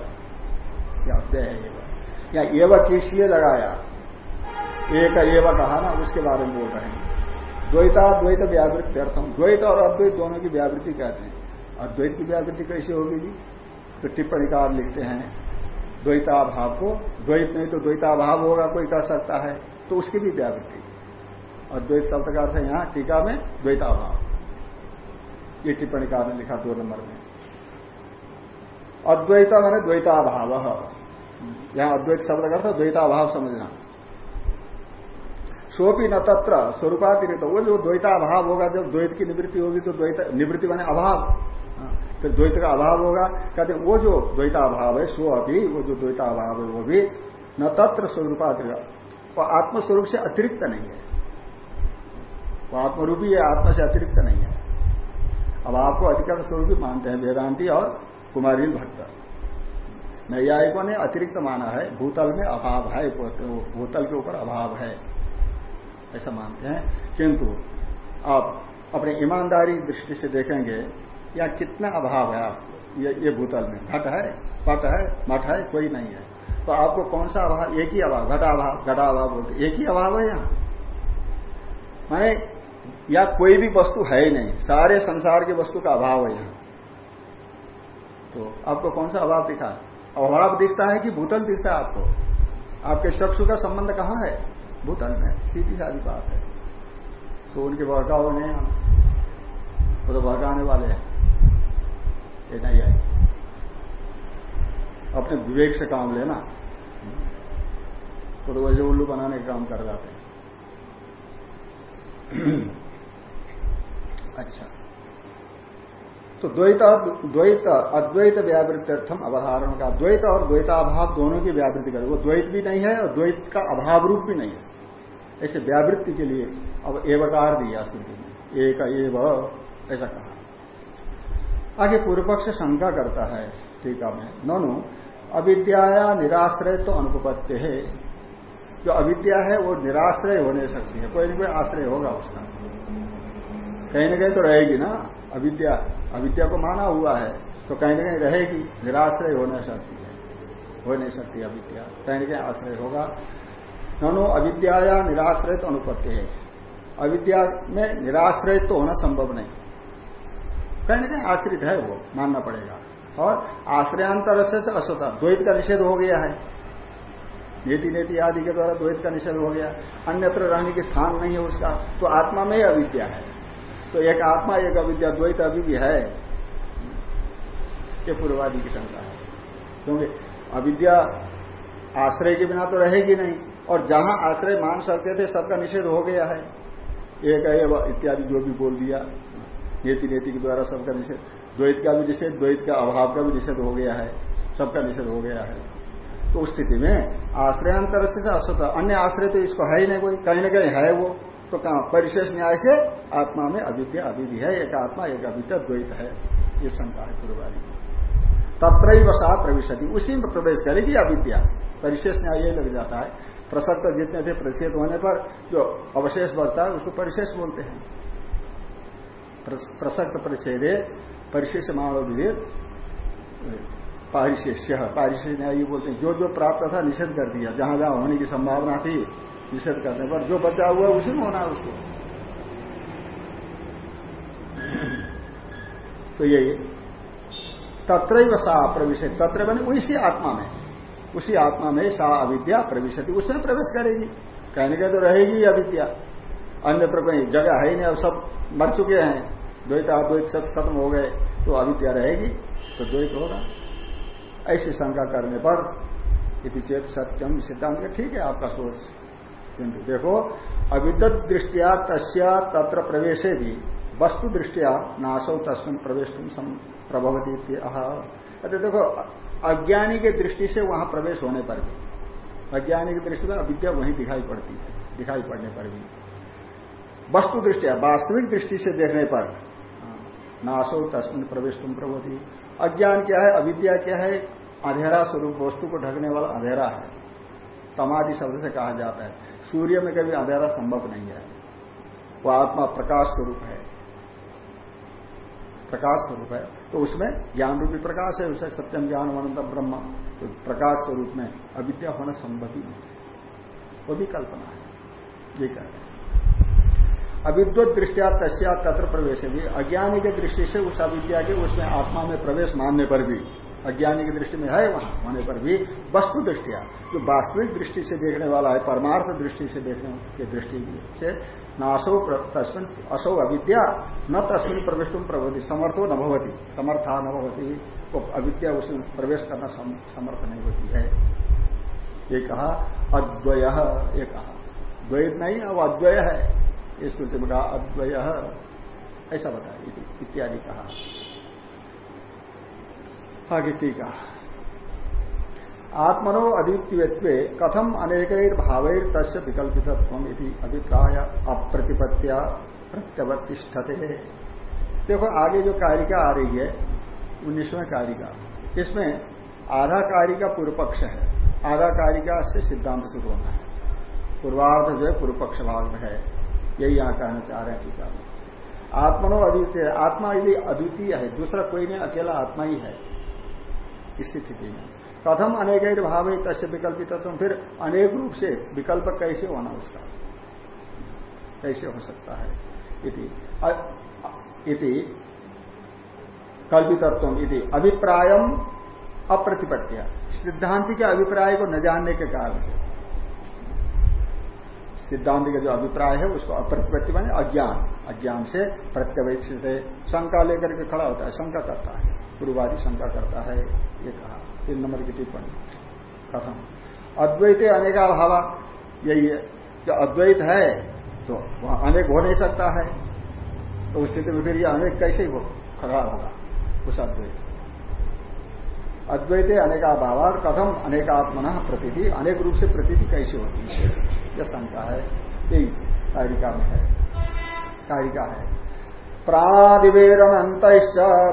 क्या है ये या एव किस लिए लगाया? एक एव कहा ना, उसके बारे में बोल रहे हैं। द्वैता, द्वैत व्यावृत्ति अर्थम द्वैत और अद्वैत दोनों की व्यावृत्ति कहते हैं। अद्वैत की व्यावृत्ति कैसे होगी जी? तो टिप्पणीकार लिखते हैं, द्वैताभाव को, द्वैत नहीं तो द्वैताभाव होगा, कोई कह सकता है तो उसकी भी व्यावृत्ति अद्वैत शब्द का अर्थ है यहाँ टीका में द्वैताभाव। ये टिप्पणीकार ने लिखा दो नंबर में। अद्वैत मैंने द्वैताभाव। यहाँ अद्वैत शब्द का अर्थ द्वैताभाव समझना। सोपी न तत्र, स्वरूपातिरिक्त, वो जो द्वैताभाव होगा, जब द्वैत की निवृत्ति होगी तो द्वैत निवृत्ति माने अभाव। हाँ, फिर द्वैत का अभाव होगा। कहते वो जो द्वैताभाव है सो अभी वो जो द्वैताभाव है वो भी न तत्र स्वरूपातिरिक्त वो आत्मस्वरूप से अतिरिक्त नहीं है। वो आत्मरूपी है आत्मा से अतिरिक्त नहीं है। अभाव को अधिकार स्वरूप मानते हैं वेदांति और कुमारी भट्ट। नैयायिकों ने अतिरिक्त माना है भूतल में अभाव है भूतल के ऊपर अभाव है। ऐसा मानते हैं। किंतु आप अपने ईमानदारी दृष्टि से देखेंगे या कितना अभाव है आपको? ये, ये भूतल में। घट है पट है मठ है कोई नहीं है। तो आपको कौन सा अभाव? एक ही अभाव घटा अभाव घटा अभाव बोलते एक ही अभाव है यहाँ। माने या कोई भी वस्तु है ही नहीं। सारे संसार की वस्तु का अभाव है यहाँ। तो आपको कौन सा अभाव दिखा? अभाव दिखता है कि भूतल दिखता है आपको? आपके चक्षु का संबंध कहाँ है? भूतल में। सीधी सारी बात है। तो उनके भड़काओ नहीं हम तो भड़काने वाले हैं। ये नहीं आए अपने विवेक से काम लेना। तो वैसे उल्लू बनाने का काम कर जाते हैं। [clears throat] अच्छा। तो द्वैत द्वैत अद्वैत व्यावृत्यर्थम अवधारण का द्वैत और द्वैताभाव दोनों की व्यावृत्ति करे। वो द्वैत भी नहीं है और द्वैत का अभाव रूप भी नहीं है। ऐसे व्यावृत्ति के लिए अब एवकार दिया स्थिति में एक एव, ऐसा कहा। आगे पूर्व पक्ष शंका करता है टीका में ननु अविद्या निराश्रय तो अनुपत्य है। जो अविद्या है, वो निराश्रय हो नहीं सकती है। कोई ना कोई आश्रय होगा उसका। कहीं ना कहीं तो रहेगी ना, अविद्या। अविद्या को माना हुआ है तो कहीं ना कहीं रहेगी, निराश्रय हो नहीं सकती है। हो नहीं सकती अविद्या। कहीं ना कहीं आश्रय होगा। ननो अविद्या या तो अनुपत्ति है। अविद्या में निराश्रय तो होना संभव नहीं। कहीं ना कहीं आश्रित है वो, मानना पड़ेगा। और आश्रयांतर से असता द्वैत का निषेध हो गया है। नेति नेति आदि के द्वारा द्वैत का निषेध हो गया। अन्यत्र रहने की स्थान नहीं है उसका तो आत्मा में अविद्या है। तो एक आत्मा, एक अविद्या, द्वैत अभी भी है। ये पूर्वादि की शंका है। क्योंकि अविद्या आश्रय के बिना तो रहेगी नहीं, और जहाँ आश्रय मान सकते थे, सबका निषेध हो गया है। एक इत्यादि जो भी बोल दिया। नेति नेति के द्वारा सबका निषेध, द्वैत का भी निषेध, द्वैत का अभाव का भी निषेध हो गया है। सबका निषेध हो गया है। तो उस स्थिति में आश्रयांतर से असत, अन्य आश्रय तो इसको है ही नहीं कोई, कहीं ना कहीं है वो। तो कहा, परिशेष न्याय से आत्मा में अविद्या भी है, एक आत्मा, एक अविद्या, द्वैत है। ये शंका है पूर्वादि तत्र वसा प्रविशति। उसी में प्रवेश करेगी अविद्या, परिशेष न्याय यही लग जाता है। प्रसक्त जितने थे प्रतिषेध होने पर जो अवशेष बचता है, उसको परिशेष बोलते हैं। प्रसक्त परिच्छेदे परिशिष्य मानव विधि पारिशेष्य पारिशेष न्याय बोलते हैं। जो जो प्राप्त था निषेध कर दिया। जहाँ जहाँ होने की संभावना थी निषेध करने पर। जो बचा हुआ उसी में होना है उसको। तो यही तत्र सा प्रविशेष तत्र बने उसी आत्मा में। उसी आत्मा में सा अविद्या प्रविशति। उसमें प्रवेश करेगी। कहने के तो रहेगी अविद्या। अन्यत्र कोई जगह है ही नहीं। अब सब मर चुके हैं। द्वैत अद्वैत सब खत्म हो गए तो अविद्या रहेगी तो द्वैत होगा। ऐसी शंका करने पर यदि चेत सत्यम सिद्धांत ठीक है, आपका सोच। किंतु देखो अविद्यत दृष्टिया तस्या तत्र प्रवेशे भी वस्तु दृष्टिया नाशो तस्मिन प्रवेश प्रभवती अरे देखो, अज्ञानी के दृष्टि से वहाँ प्रवेश होने पर भी, अज्ञानी की दृष्टि में अविद्या वहीं दिखाई पड़ती है, दिखाई पड़ने पर भी। वस्तु दृष्टिया वास्तविक दृष्टि से देखने पर नाशो तस्मिन प्रवेश तुम प्रभुति अज्ञान क्या है, अविद्या क्या है, अंधेरा स्वरूप वस्तु को ढकने वाला अंधेरा है। तमादि शब्द से कहा जाता है। सूर्य में कभी अंधेरा संभव नहीं है। वह आत्मा प्रकाश स्वरूप है। प्रकाश स्वरूप है। तो उसमें ज्ञान रूपी प्रकाश है, उसे सत्यम ज्ञान अनंत ब्रह्म। तो प्रकाश स्वरूप में अविद्या होना संभव ही नहीं वो भी कल्पना है। ये कहते रहे अविद्वत दृष्टिया तस्या तत्र प्रवेश भी अज्ञानी के दृष्टि से उस अविद्या के उसमें आत्मा में प्रवेश मानने पर भी, अज्ञानी की दृष्टि में है वहाँ, होने पर भी वस्तु दृष्टिया, जो वास्तविक दृष्टि से देखने वाला है, परमार्थ दृष्टि से देखने के दृष्टि से नाशो तस्मिन, असो अविद्या, न तस्मिन प्रवेश तुम समर्थो न भवती, समर्था न भवती, वो अविद्या उसमें प्रवेश करना समर्थ नहीं होती है। ये कहा, अद्वय, ये कहा। द्वैत नहीं, अब अद्वय है। इस स्मृति में कहा अद्वय। ऐसा बताया इत्यादि कहा। आगे टीका। आत्मनो अद्वितीयत्व कथम अनेक भावैर तस् विकल्पित अभिप्राय अप्रतिपत्तिया प्रत्यवतिष्ठते। देखो, आगे जो कारिका आ रही है, उन्नीसवें कारिका, इसमें आधा कारिका पूर्व पक्ष है, आधा कारिका से सिद्धांत शुरू होना है। पूर्वार्ध जो है पूर्व पक्ष भाग में है। यही यहाँ कहना चाह रहे हैं टीका में आत्मनो अद्वितीय आत्मा यदि अद्वितीय है, दूसरा कोई नहीं, अकेला आत्मा ही है। इस स्थिति में। कथम अनेक भाव है तस्य विकल्पित फिर अनेक रूप से विकल्प कैसे होना उसका? कैसे हो सकता है? इति। इति। कल्पितत्व इति। अभिप्रायम अप्रतिपत्तिया। सिद्धांति के अभिप्राय को न जानने के कारण से। सिद्धांत का जो अभिप्राय है, उसको अप्रतिपत्ति माने अज्ञान। अज्ञान से प्रत्यवेक्षित है। शंका लेकर के खड़ा होता है, शंका करता है। पूर्वादि शंका करता है, ये कहा। तीन नंबर की टिप्पणी। कथम। अद्वैत अनेका भाव यही है। जो अद्वैत है तो वह अनेक हो नहीं सकता है। तो उस स्थिति में फिर ये अनेक कैसे हो? खड़ा होगा उस अद्वैत। अद्वैत अनेका भाव कथम अनेकात्मना प्रतीति। अनेक रूप से प्रतीति कैसे होती है? यह शंका है, यही कारिका में है। कारिका है। प्राणादिवेरणत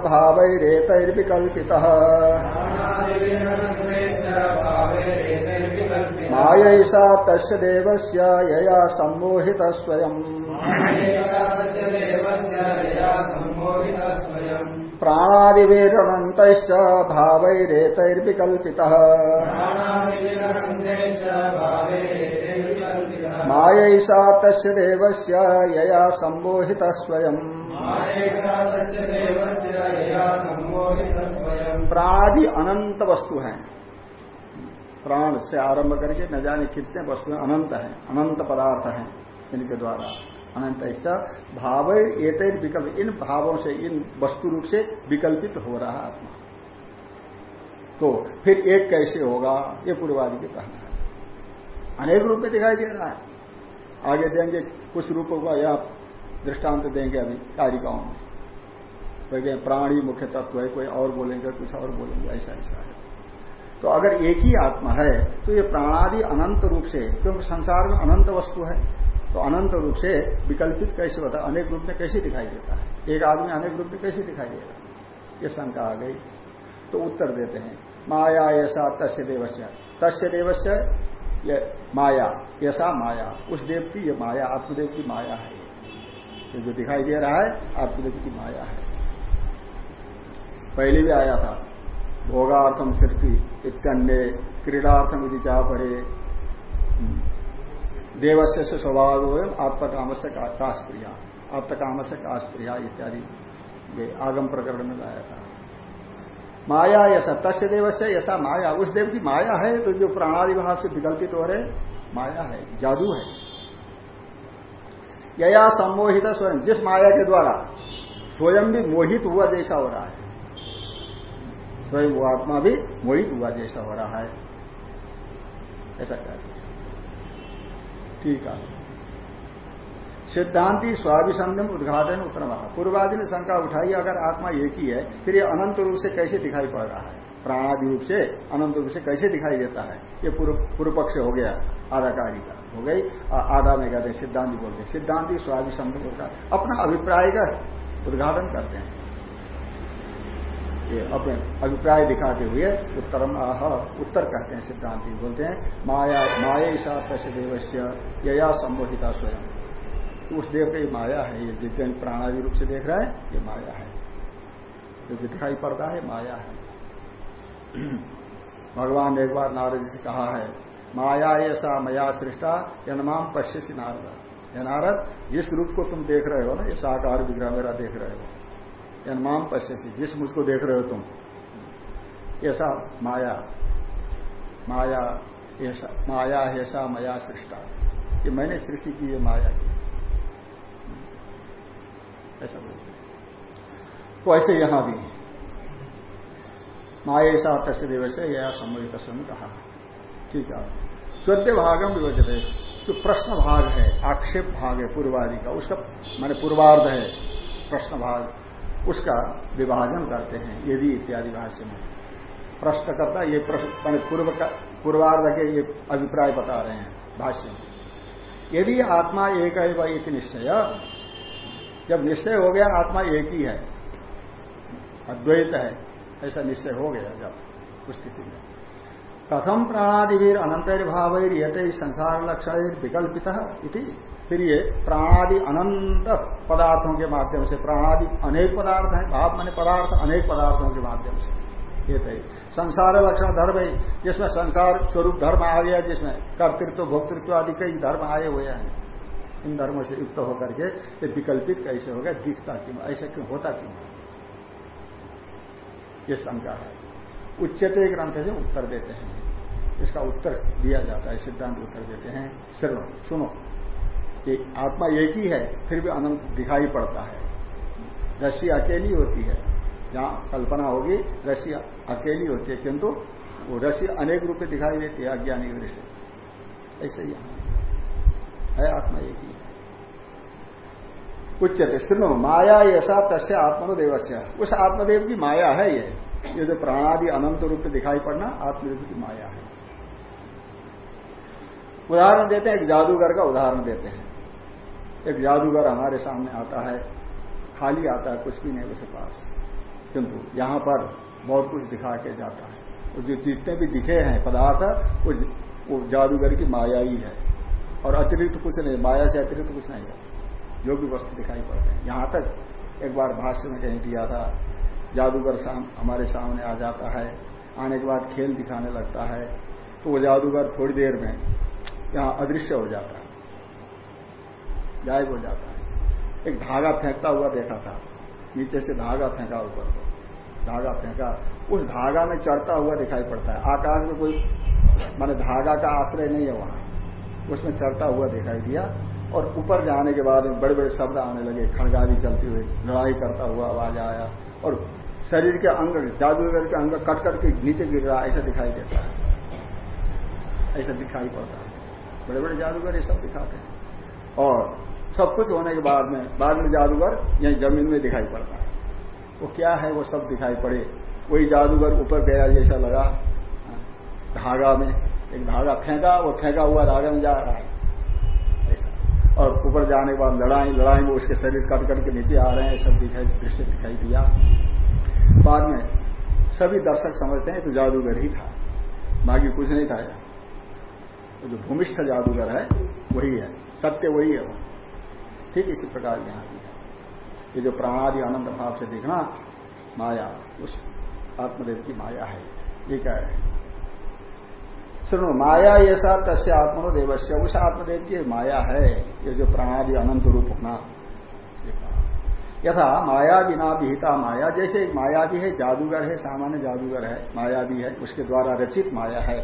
भावैरेतर्विकल्पित। मायैषा तस्य देवस्य यया सम्मोहित स्वयं प्राणादिवेरणत भावैरेतर्विकल्पित। मायैषा तस्य देवस्य यया सम्मोहित स्वयं। प्राणादि अनंत वस्तु हैं। प्राण से आरंभ करके न जाने कितने वस्तु अनंत हैं अनंत पदार्थ हैं इनके द्वारा। अनंत ऐसा भाव एक विकल्प इन भावों से इन वस्तु रूप से विकल्पित हो रहा आत्मा। तो फिर एक कैसे होगा ये पूर्वादि के कहना है। अनेक रूप में दिखाई दे रहा है। आगे देंगे, कुछ रूपों का या दृष्टांत देंगे अभी, कारिकाओं में। कोई प्राणी मुख्य तत्व है, कोई और बोलेंगे, कुछ और बोलेंगे, ऐसा ऐसा है। तो अगर एक ही आत्मा है तो ये प्राणादि अनंत रूप से, क्योंकि संसार में अनंत वस्तु है तो अनंत रूप से विकल्पित कैसे होता है? अनेक रूप में कैसे दिखाई देता है? एक आदमी अनेक रूप में कैसे दिखाई देगा? ये शंका आ गई। तो उत्तर देते हैं, माया ऐसा तस्य देवस्य। तस्य देवस्य ये माया ऐसा माया, उस देव की ये माया आत्मदेव की माया है। ये जो दिखाई दे रहा है आत्मदेव की माया है। पहले भी आया था, भोगार्थम सृष्टि इत्यन्य क्रीडार्थम यदि चाह पड़े देवस्य से स्वभाव आत्मकाम से काश प्रिया आत्मकाम से काश प्रिया इत्यादि आगम प्रकरण में लाया था। माया ऐसा तस्य देव से ऐसा माया, उस देव की माया है तो जो प्राणादि भाव से विकल्पित हो रहे, माया है, जादू है। यया सम्मोहित स्वयं, जिस माया के द्वारा स्वयं भी मोहित हुआ जैसा हो रहा है, स्वयं वो आत्मा भी मोहित हुआ जैसा हो रहा है। ऐसा कहते ठीक है। सिद्धांति स्वाभिसंधम उद्घाटन उत्तर पूर्वादि ने शंका उठाई, अगर आत्मा एक ही है, फिर ये अनंत रूप से कैसे दिखाई पड़ रहा है? प्राणादि रूप से, अनंत रूप से कैसे दिखाई देता है? ये पूर्व पक्ष हो गया आधाकारी का, हो गई। आधा में कहते सिद्धांति बोलते सिद्धांति स्वाभिसंध होता अपना अभिप्राय का उद्घाटन करते हैं। ये अपने अभिप्राय दिखाते हुए उत्तरम, आह, उत्तर कहते हैं सिद्धांत। बोलते हैं, माया माया ईशा तस्य देवस्य यया संबोधिता स्वयं। उस देव का ये माया है, ये जितने प्राणादि रूप से देख रहा है, ये माया है। जो दिखाई पड़ता है माया है। [clears throat] भगवान ने एक बार नारद जी से कहा है, माया ऐसा मया सृष्टा यनमाम पश्य नारद। ये नारद, जिस रूप को तुम देख रहे हो ना, ये साकार विग्रह मेरा देख रहे हो। यनमाम पश्यसी, जिस मुझको देख रहे हो तुम ऐसा माया माया ऐसा माया ऐसा मया सृष्टा। ये मैंने सृष्टि की है माया की। ऐसा। तो ऐसे यहाँ भी माया ऐसा तस्वीर से यह सम्मिलित समय कहा। ठीक है। चौद्य भागम विवजित है जो प्रश्न भाग है, आक्षेप भाग है पूर्वादि का, उसका माने पूर्वार्ध है प्रश्न भाग, उसका विभाजन करते हैं यदि इत्यादि भाष्य में। प्रश्न करता ये प्रश्न पूर्व का, पूर्वार्ध के ये अभिप्राय बता रहे हैं भाष्य में। यदि आत्मा एक है वह एक निश्चय जब निश्चय हो गया, आत्मा एक ही है, अद्वैत है, ऐसा निश्चय हो गया जब उस स्थिति में। कथम प्राणादिवीर अनंतर भाव यत संसार लक्षण विकल्पित फिर ये प्राणादि अनंत पदार्थों के माध्यम से, प्राणादि अनेक पदार्थ हैं, भाव माने पदार्थ, अनेक पदार्थों के माध्यम से, ये तो संसार लक्षण धर्म जिसमें संसार स्वरूप धर्म आ गया, जिसमें कर्तृत्व, भोक्तृत्व आदि कई धर्म आए हुए हैं। इन धर्मों से युक्त होकर के ये विकल्पित कैसे हो गया? दिखता क्यों? ऐसा क्यों? होता क्यों? ये शंका है। उच्चते ग्रंथ से उत्तर देते हैं। इसका उत्तर दिया जाता है, सिद्धांत उत्तर देते हैं। सिर्फ़ सुनो। एक आत्मा एक ही है, फिर भी अनंत दिखाई पड़ता है। रस्सी अकेली होती है। जहाँ कल्पना होगी, रस्सी अकेली होती है, किंतु वो रस्सी अनेक रूप में दिखाई देती है, अज्ञानी दृष्टि। ऐसे ही। है आत्मा एक है। उच्चते सुनो माया ऐसा तस्य आत्मदेव से उस आत्मदेव की माया है ये। ये जो प्राणादि अनंत रूप में दिखाई पड़ना, आत्मदेव की माया है। उदाहरण देते हैं, एक जादूगर का उदाहरण देते हैं। एक जादूगर हमारे सामने आता है, खाली आता है, कुछ भी नहीं उसके पास। किंतु यहाँ पर बहुत कुछ दिखा के जाता है। जो जितने भी दिखे हैं पदार्थ वो जादूगर की माया ही है। और अतिरिक्त कुछ नहीं, माया से अतिरिक्त कुछ नहीं है। भी वस्तु दिखाई पड़ते हैं। यहाँ तक एक बार भाष्य में कहीं दिया था जादूगर साम, हमारे सामने आ जाता है आने के बाद खेल दिखाने लगता है तो वो जादूगर थोड़ी देर में यहाँ अदृश्य हो जाता है गायब हो जाता है। एक धागा फेंकता हुआ देखा था नीचे से धागा फेंका ऊपर को। धागा फेंका उस धागा में चढ़ता हुआ दिखाई पड़ता है। आकाश में कोई माने धागा का आश्रय नहीं है वहाँ। उसमें चढ़ता हुआ दिखाई दिया और ऊपर जाने के बाद में बड़े बड़े शब्द आने लगे खड़गादी चलती हुई, लड़ाई करता हुआ आवाज़ आया और शरीर के अंग, जादूगर के अंग कट कट के नीचे गिर रहा, ऐसा दिखाई देता है। ऐसा दिखाई पड़ता है। बड़े बड़े जादूगर ये सब दिखाते हैं। और सब कुछ होने के बाद में बाद में जादूगर यही ज़मीन में दिखाई पड़ता है। वो क्या है, वो सब दिखाई पड़े। वही जादूगर ऊपर गया जैसा लगा धागा में, एक धागा फेंका, वो फेंका हुआ धागा में जा रहा है। और ऊपर जाने के बाद लड़ाई लड़ाई में उसके शरीर कट करके नीचे आ रहे हैं, सब दिखाई, दृश्य दिखाई दिया। बाद में सभी दर्शक समझते हैं तो जादूगर ही था। बाकी कुछ नहीं था। तो जो भूमिष्ठ जादूगर है, वही है। सत्य वही है ठीक इसी प्रकार यहाँ ये जो प्राणादि आनंद भाव से देखना, माया, उस आत्मदेव की माया है। ये कह रहे हैं? सुनो, माया ये सब तस्य आत्मनो देवस्य, उस आत्मदेव की माया है, ये जो प्राणादि अनंत रूप होना यथा माया बिना विहिता, माया जैसे माया भी है, जादूगर है, सामान्य जादूगर है, माया भी है, उसके द्वारा रचित माया है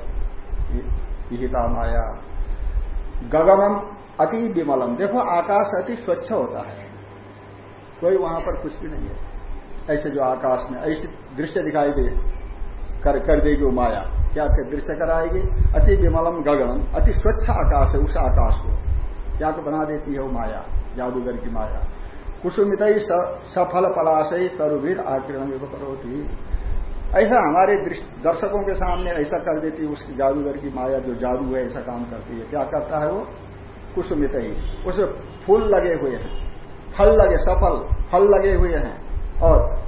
विहिता माया। गगनम अति विमलम, देखो आकाश अति स्वच्छ होता है, कोई वहाँ पर कुछ भी नहीं है। ऐसे जो आकाश में, ऐसे दृश्य दिखाई दे, कर कर देगी वो माया। क्या दृश्य कराएगी अति विमलम गगनम, अति स्वच्छ आकाश है, उस आकाश को। क्या को बना देती है वो माया, जादूगर की माया। कुसुमित सफल पलाशय तरुवीर आकिरण करोती ऐसा हमारे दर्शकों के सामने ऐसा कर देती है उसकी जादूगर की माया, जो जादू है, ऐसा काम करती है। क्या करता है वो? कुसुमित। ही उसमें फूल लगे हुए हैं। फल लगे, सफल फल लगे हुए हैं। और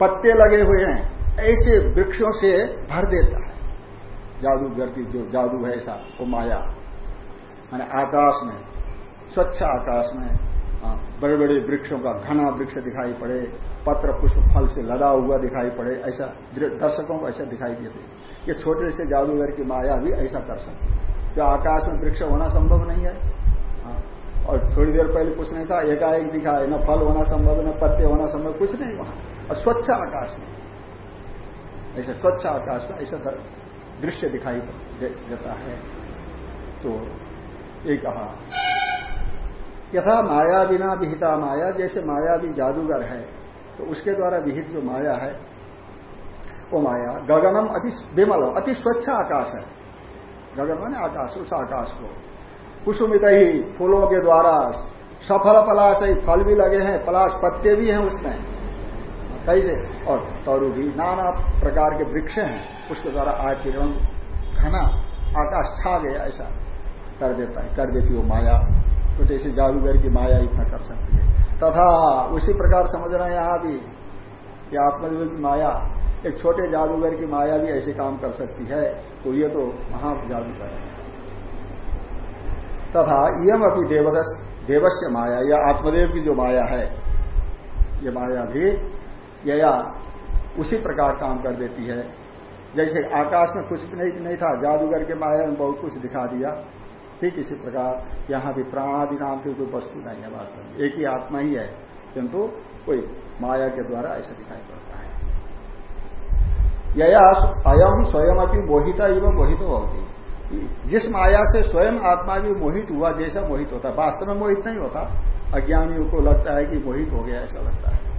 पत्ते लगे हुए हैं। ऐसे वृक्षों से भर देता है। जादूगर की जो जादू है ऐसा वो माया। मैंने आकाश में स्वच्छ आकाश में हाँ, बड़े बड़े वृक्षों का घना वृक्ष दिखाई पड़े पत्र पुष्प फल से लदा हुआ दिखाई पड़े ऐसा दर्शकों को ऐसा दिखाई देते ये छोटे से जादूगर की माया भी ऐसा कर सकती जो आकाश में वृक्ष होना संभव नहीं है। हाँ, और थोड़ी देर पहले कुछ नहीं था एकाएक दिखाए न फल होना संभव न पत्ते होना संभव कुछ नहीं वहाँ। और स्वच्छ आकाश में ऐसे स्वच्छ आकाश में ऐसा दृश्य दिखाई देता है। तो ये कहा यथा माया बिना विहिता माया, जैसे माया भी जादूगर है तो उसके द्वारा विहित जो माया है, वो माया। गगनम अति विमल, अति स्वच्छ आकाश है। गगन माने आकाश, उस आकाश को। कुसुमित ही फूलों के द्वारा, सफल पलाश ही फल भी लगे हैं, पलाश पत्ते भी हैं उसमें। कैसे? और तरु भी नाना प्रकार के वृक्ष हैं, उसके द्वारा आकिरण घना आकाश छा गया, ऐसा कर देता है, कर देती वो माया। तो जैसे जादूगर की माया इतना कर सकती है। तथा उसी प्रकार समझना यहाँ भी कि आत्मदेव की माया, एक छोटे जादूगर की माया भी ऐसे काम कर सकती है तो ये तो महा जादूगर है। तथा यम अपनी देवदस, देवस्य माया, या आत्मदेव की जो माया है, ये माया भी यया उसी प्रकार काम कर देती है। जैसे आकाश में कुछ नहीं, नहीं था जादूगर के माया में बहुत कुछ दिखा दिया। ठीक इसी प्रकार यहाँ भी प्राणादि नाम की कोई वस्तु नहीं है वास्तव में। एक ही आत्मा ही है किंतु कोई माया के द्वारा ऐसा दिखाई पड़ता है। यया अयम स्वयं अभी मोहिता एवं मोहित होती जिस माया से स्वयं आत्मा भी मोहित हुआ जैसा मोहित होता वास्तव में मोहित नहीं होता। अज्ञानियों को लगता है कि मोहित हो गया ऐसा लगता है।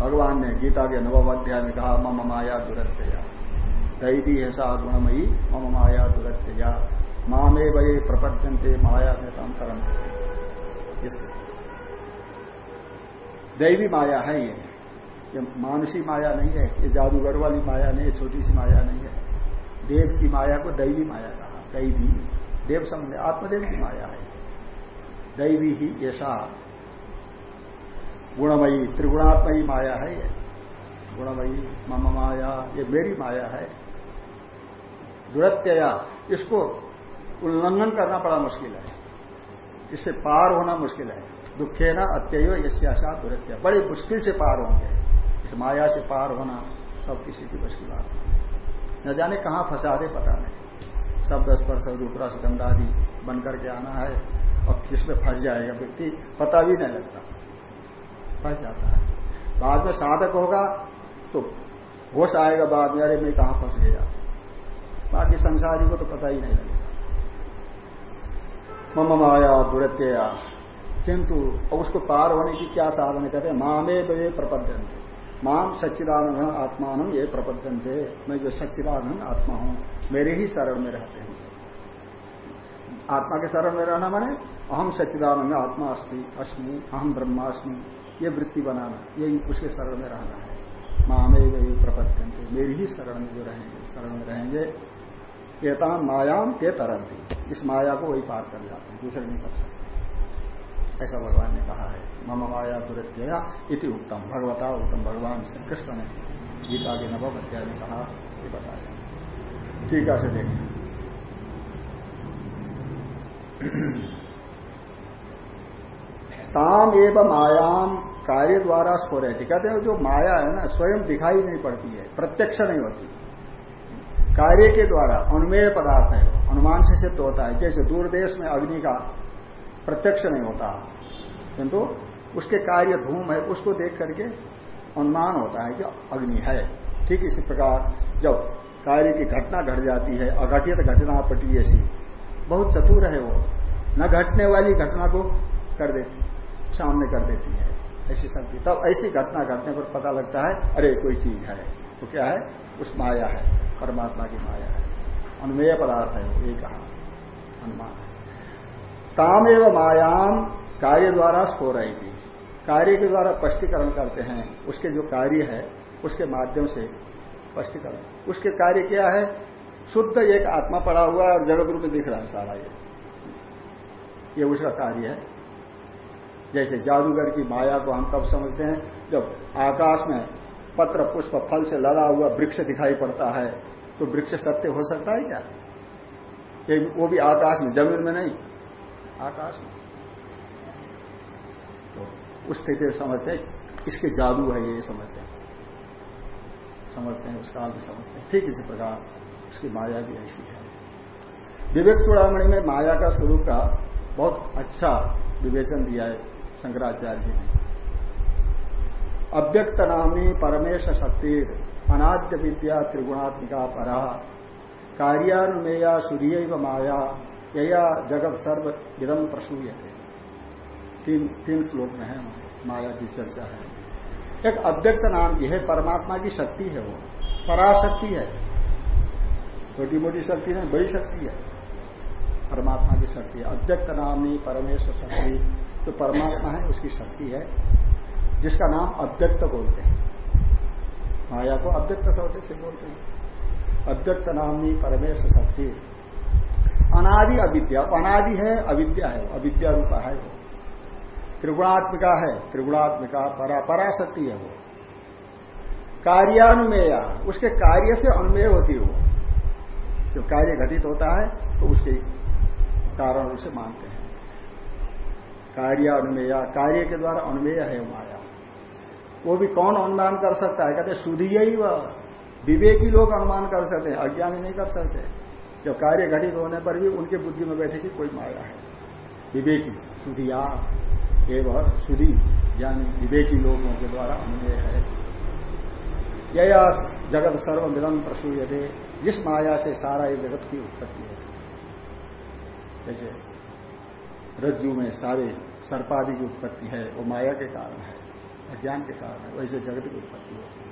भगवान ने गीता के नवम अध्याय में कहा, मम माया दुरत्या दैवी है सा गुणमयी, मम माया दुरत्या मामे वये प्रपद्यंते माया में तरम दैवी माया है ये। ये मानसी माया नहीं है, ये जादूगर वाली माया नहीं है, छोटी सी माया नहीं है। देव की माया को दैवी माया कहा। दैवी, देव समझ आत्मदेव की माया है। दैवी ही ऐसा गुणमयी, त्रिगुणात्मयी माया है ये। गुणमयी, मम माया, ये मेरी माया है। दुरत्यया, इसको उल्लंघन करना बड़ा मुश्किल है। इससे पार होना मुश्किल है। दुखे न, अत्ययो यश्याशा दुरत्य बड़ी मुश्किल से पार होंगे। इस माया से पार होना सब किसी की मुश्किल बात न जाने कहाँ फंसा दे पता नहीं। शब्द, स्पर्श रूपरस गंधादि बन करके आना है और किसमें फंस जाएगा व्यक्ति, पता भी नहीं लगता। फंस जाता है। बाद में साधक होगा तो होश आएगा बाद में, अरे मैं कहा फंस गया। बाकी संसारी को तो पता ही नहीं लगेगा। मम माया दुरत्यया। किंतु उसको पार होने की क्या साधन कहते हैं? मामे वे प्रपद्यन माम सच्चिदानंद आत्मान ये प्रपद्यन थे मैं जो सच्चिदानंद आत्मा हूँ, मेरे ही शरण में रहते हैं। आत्मा के शरण में रहना माने अहम सच्चिदानंद आत्मा अस्मि अहम ब्रह्मास्मि। ये वृत्ति बनाना यही उसके शरण में रहना है। मामे वे प्रपद्यन थे मेरी ही शरण में जो रहेंगे, शरण में रहेंगे एताम मायाम के तरंती इस माया को वही पार कर जाते हैं, दूसरे नहीं कर सकते। ऐसा भगवान ने कहा है, मम माया दुरत्यया इति उत्तम भगवता उत्तम भगवान श्री कृष्ण ने गीता के नवम अध्याय में कहा, ये बताया। ठीक है देखें ताम एवं मायाम कार्य द्वारा स्फोर कहते हैं, जो माया है ना, स्वयं दिखाई नहीं पड़ती है, प्रत्यक्ष नहीं होती। कार्य के द्वारा अनुमेय पदार्थ है, अनुमान से सिद्ध होता है। जैसे दूर देश में अग्नि का प्रत्यक्ष नहीं होता, किंतु उसके कार्य धूम है, उसको देख करके अनुमान होता है कि अग्नि है। ठीक इसी प्रकार, जब कार्य की घटना घट जाती है, अघटित घटना पटी ऐसी, बहुत चतुर है वो, न घटने वाली घटना को कर देती, सामने कर देती है। ऐसी शक्ति तब ऐसी घटना घटने पर पता लगता है, अरे कोई चीज़ है। वो क्या है? उस माया है, परमात्मा की माया है। अनुमेय पदार्थ है ये कहा अनुमान तामेव मायाम कार्य द्वारा स्फो रही थी। कार्य के द्वारा स्पष्टीकरण करते हैं। उसके जो कार्य है, उसके माध्यम से स्पष्टीकरण। उसके कार्य क्या है? शुद्ध एक आत्मा पड़ा हुआ है और जगत रूप में दिख रहा है सारा ये। ये उसका कार्य है। जैसे जादूगर की माया को हम कब समझते हैं जब आकाश में पत्र पुष्प फल से लदा हुआ वृक्ष दिखाई पड़ता है तो वृक्ष सत्य हो सकता है क्या? एक वो भी आकाश में, ज़मीन में नहीं, आकाश में। तो उस स्थिति समझते हैं, इसके जादू है ये समझते हैं। समझते हैं उस काल में समझते हैं। ठीक इसी प्रकार, उसकी माया भी ऐसी है। विवेक चूड़ामणि में माया का स्वरूप का बहुत अच्छा विवेचन दिया है। शंकराचार्य जी। ने अव्यक्त नामी परमेश शक्ति अनाद्य विद्या त्रिगुणात्मिका परा। कार्यानुमेया सूर्य माया, यया जगत सर्व विदम प्रसूय थे तीन तीन श्लोक में है, माया की चर्चा है। एक अव्यक्त नाम की है, परमात्मा की शक्ति है वो। पराशक्ति है। छोटी मोटी शक्ति नहीं, बड़ी शक्ति है। परमात्मा की शक्ति अव्यक्त नामी परमेश्वर शक्ति। जो परमात्मा है, उसकी शक्ति है, जिसका नाम अव्यक्त बोलते हैं। माया को अव्यक्त शब्द से बोलते हैं। अव्यक्त नामी परमेश्वर शक्ति। अनादि अविद्या, अनादि है, अविद्या है, अविद्या रूपा है वो। त्रिगुणात्मिका है, त्रिगुणात्मिका, परा, पराशक्ति है वो। कार्यानुमेय, उसके कार्य से अनुमेय होती है वो। जो कार्य घटित होता है तो उसके कारण उसे मानते हैं। कार्य अनुमेया। कार्य के द्वारा अनुमेय है माया। वो भी कौन अनुमान कर सकता है? कहते सुधी ही वह। विवेकी लोग अनुमान कर सकते हैं, अज्ञानी नहीं कर सकते। जब कार्य घटित होने पर भी उनके बुद्धि में बैठे बैठेगी कोई माया है। विवेकी सुधिया एवं सुधी ज्ञानी विवेकी लोगों के द्वारा अनुमेय है। यया जगत सर्वविदम प्रसूयते। जिस माया से सारा ये जगत की उत्पत्ति है। जैसे रज्जु में सारे सर्पादि की उत्पत्ति है, वो माया के कारण है, अज्ञान के कारण है, वैसे जगत की उत्पत्ति होती है।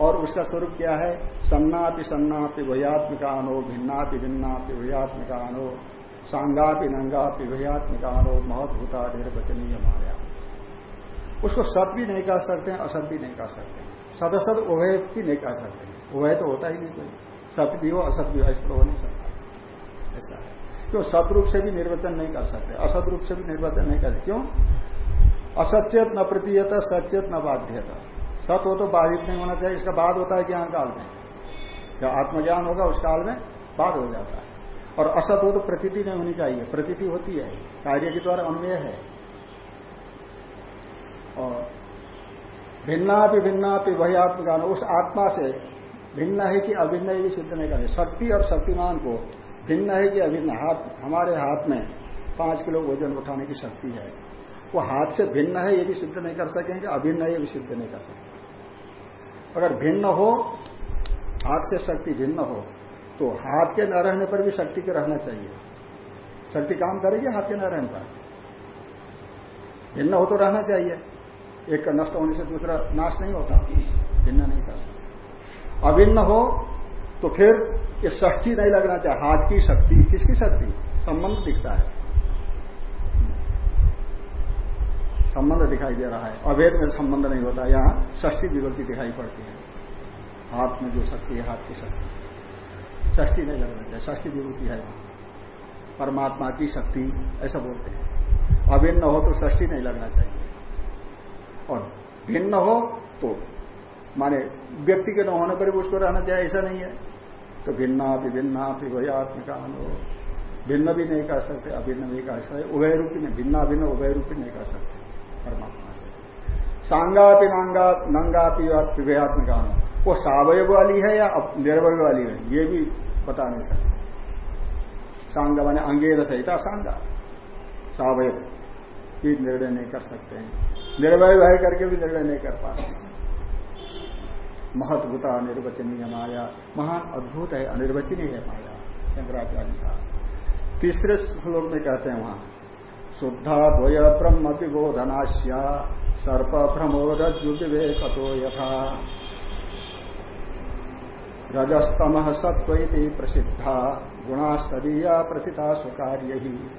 और उसका स्वरूप क्या है? सन्नापि सन्नापि भयात्मिकानो भिन्नापि भिन्नापि भयात्मिकानो सांगापि नंगापि भयात्मिकानो महदभूता निर्वचनीय माया। उसको सत भी नहीं कह सकते हैं असत भी नहीं कह सकते। सदसद उभय भी नहीं कह सकते। उभय तो होता ही नहीं कोई। सत भी हो, असत भी हो इस पर हो नहीं सकता। ऐसा है। क्यों? सत रूप से भी निर्वचन नहीं कर सकते। असत रूप से भी निर्वचन नहीं कर सकते। क्यों? असचेत न प्रतीयत सचेत न बाध्यता। सत हो तो बाधित नहीं होना चाहिए, इसका बाद होता है ज्ञान काल में। जब आत्मज्ञान होगा, उस काल में बाद हो जाता है। और असत हो तो प्रतीति नहीं होनी चाहिए। प्रतीति होती है। कार्य के द्वारा अन्वय है। और भिन्ना भी भिन्ना भी वही आत्मज्ञान उस आत्मा से भिन्न है कि अभिन्न भी सिद्ध नहीं करे। शक्ति और शक्तिमान को भिन्न है कि अभिन्न? हाथ, हमारे हाथ में पाँच किलो वज़न उठाने की शक्ति है। वो हाथ से भिन्न है, ये भी सिद्ध नहीं कर सकेंगे अभिन्न है, ये भी सिद्ध नहीं कर सकेंगे अगर भिन्न हो, हाथ से शक्ति भिन्न हो तो हाथ के न रहने पर भी शक्ति के रहना चाहिए। शक्ति काम करेगी हाथ के न रहने पर? भिन्न हो तो रहना चाहिए। एक का नष्ट होने से दूसरा नाश नहीं होता। भिन्न नहीं कर सकता। अभिन्न हो तो फिर ये ष्ठी नहीं लगना चाहिए। हाथ की शक्ति, किसकी शक्ति? संबंध दिखता है। संबंध दिखाई दे रहा है। अभेद में संबंध नहीं होता। यहाँ ष्ठी विभक्ति दिखाई पड़ती है। हाथ में जो शक्ति है, हाथ की शक्ति। ष्ठी नहीं लगना चाहिए। ष्ठी विभूति है परमात्मा की शक्ति, ऐसा बोलते हैं। अभिन्न हो तो ष्ठी नहीं लगना चाहिए। और भिन्न हो तो माने व्यक्ति के न होने पर भी उसको रहना चाहिए, ऐसा नहीं है। तो भिन्ना विभिन्ना पिभयात्मिका भिन्न भी नहीं कर सकते, अभिन्न भी कह सकते। उभय रूपी में भिन्ना भिन्न, उभय रूपी नहीं कर सकते। परमात्मा से। सांगापि नांगा नंगापि विभयात्मिका वो सावय वाली है या निर्वय वाली है? ये भी बता नहीं सकते सांग माने अंगेर सहित सांगा सावय भी निर्णय नहीं कर सकते हैं। निर्भय भय करके भी निर्णय नहीं कर पाते। महत्भुता निर्वचनीय माया, महान अद्भुत है, अनिर्वचनीय है माया, शंकराचार्य का। तीसरे श्लोक में कहते हैं वहाँ, शुद्धा द्वय ब्रह्म विबोधनाश्या, सर्प भ्रमो रज्जु विवेकतो यथा। रजस्तम सत्व प्रसिद्धा, गुणास्तदीया प्रथिता सुकार्य ही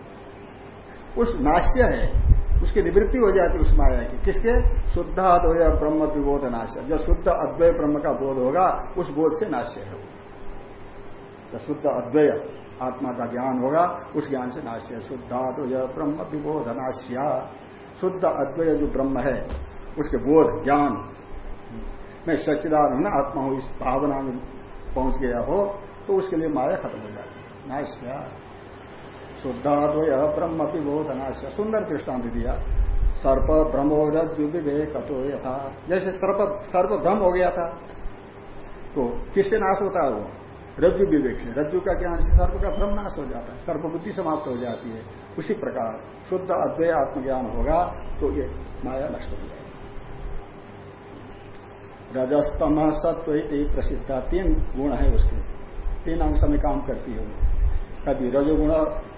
उस नाश्य है उसकी निवृत्ति हो जाती उस माया की। किसके? शुद्ध अद्वय ब्रह्म विबोध नाश्य जब शुद्ध अद्वय ब्रह्म का बोध होगा, उस बोध से नाश्य है वो। शुद्ध अद्वय आत्मा का ज्ञान होगा, उस ज्ञान से नाश्य है। शुद्धाद्वय ब्रह्म विबोधनाश्या शुद्ध अद्वय जो ब्रह्म है, उसके बोध, ज्ञान, मैं सच्चिदानंद आत्मा हूँ, इस भावना में पहुँच गया हो तो उसके लिए माया खत्म हो जाती है। नाश्या। शुद्धाद्वय ब्रह्म की अनाश्य सुंदर दृष्टांत दिया सर्प ब्रह्मोरज विवेक तो यथा। जैसे सर्प सर्प भ्रम हो गया था। तो किससे नाश होता है वो? रज्जु विवेक से। रज्जु का ज्ञान से सर्प का भ्रम नाश हो जाता है। सर्प बुद्धि समाप्त हो जाती है। उसी प्रकार शुद्ध अद्वय आत्मज्ञान होगा तो ये माया नष्ट हो जाएगी। रजस्तम सत्व प्रसिद्ध। तीन गुण है उसके। तीन अंश में काम करती है वो। कभी रजोगुण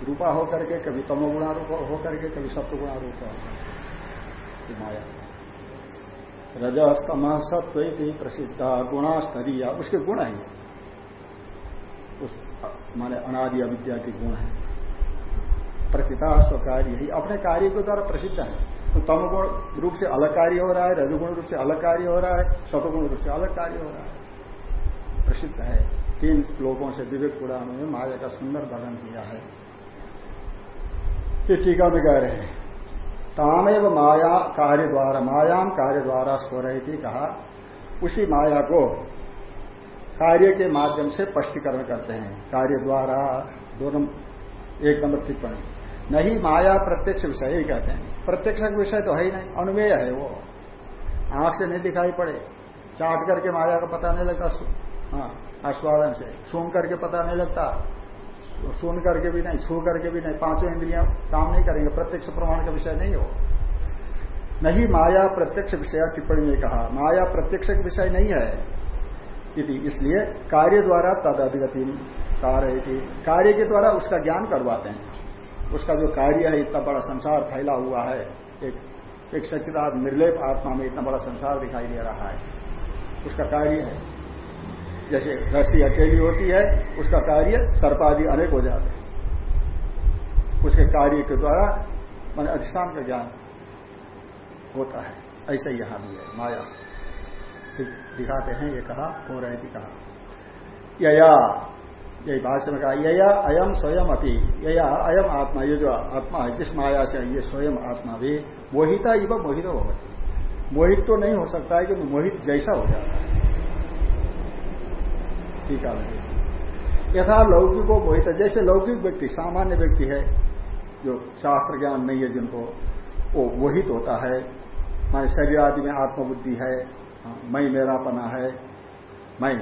रूपा होकर के, कभी तमोगुणा रूप होकर के, कभी सत्वगुणा रूप होकर माया। रजस्तम सत्व प्रसिद्ध, गुणास्तरीय। उसके गुण है। उस, माने अनादि अविद्या के गुण है। प्रकृता स्वकार्य ही। अपने कार्य के द्वारा प्रसिद्ध है। तो तमगुण रूप से अलग कार्य हो रहा है, रजगुण रूप से अलग कार्य हो रहा है सतगुण रूप से अलग कार्य हो रहा है। प्रसिद्ध है। तीन लोगों से विवेक पुराण में माया का सुंदर वर्णन किया है। ये टीका में कह रहे हैं, तामेव माया कार्य द्वारा मायाम कार्य द्वारा स्व रही थी कहा, उसी माया को कार्य के माध्यम से स्पष्टीकरण करते हैं। कार्य द्वारा दोनों, एक नंबर टिप्पणी, नहीं माया प्रत्यक्ष विषय ही कहते हैं। प्रत्यक्ष विषय तो है ही नहीं, अनुमेय है वो। आँख से नहीं दिखाई पड़े, चाट करके माया का पता नहीं लगता हाँ। आस्वादन से। सुन करके पता नहीं लगता। सुन करके भी नहीं, छू करके भी नहीं, पाँचों इंद्रियाँ काम नहीं करेंगे। प्रत्यक्ष प्रमाण का विषय नहीं हो। नहीं, माया प्रत्यक्ष विषय टिप्पणी में कहा, माया प्रत्यक्ष विषय नहीं है। इति, इसलिए कार्य द्वारा तद अधिगति कार्य कार्य के द्वारा उसका ज्ञान करवाते हैं। उसका जो कार्य है, इतना बड़ा संसार फैला हुआ है। एक एक सचिदात निर्लेप आत्मा में इतना बड़ा संसार दिखाई दे रहा है। उसका कार्य है। जैसे रस्सी अकेली होती है, उसका कार्य सर्पादि अनेक हो जाते हैं। उसके कार्य के द्वारा मान अधिष्ठान का ज्ञान होता है। ऐसा यहाँ भी है, माया। दिखाते हैं, ये कहा, हो रहे थी कहा। यया यही भाष्य में कहा, यया अयम स्वयं अपनी यया अयम आत्मा, ये जो आत्मा है, जिस माया से ये स्वयं आत्मा भी मोहिता इव मोहित होगा मोहित तो नहीं हो सकता है कि मोहित जैसा हो जाता है। टीका में यथा लौकिको मोहित जैसे लौकिक व्यक्ति सामान्य व्यक्ति है जो शास्त्र ज्ञान नहीं है जिनको वो मोहित होता है। माने शरीर आदि में आत्मबुद्धि है हाँ, मैं मेरा पना है मैं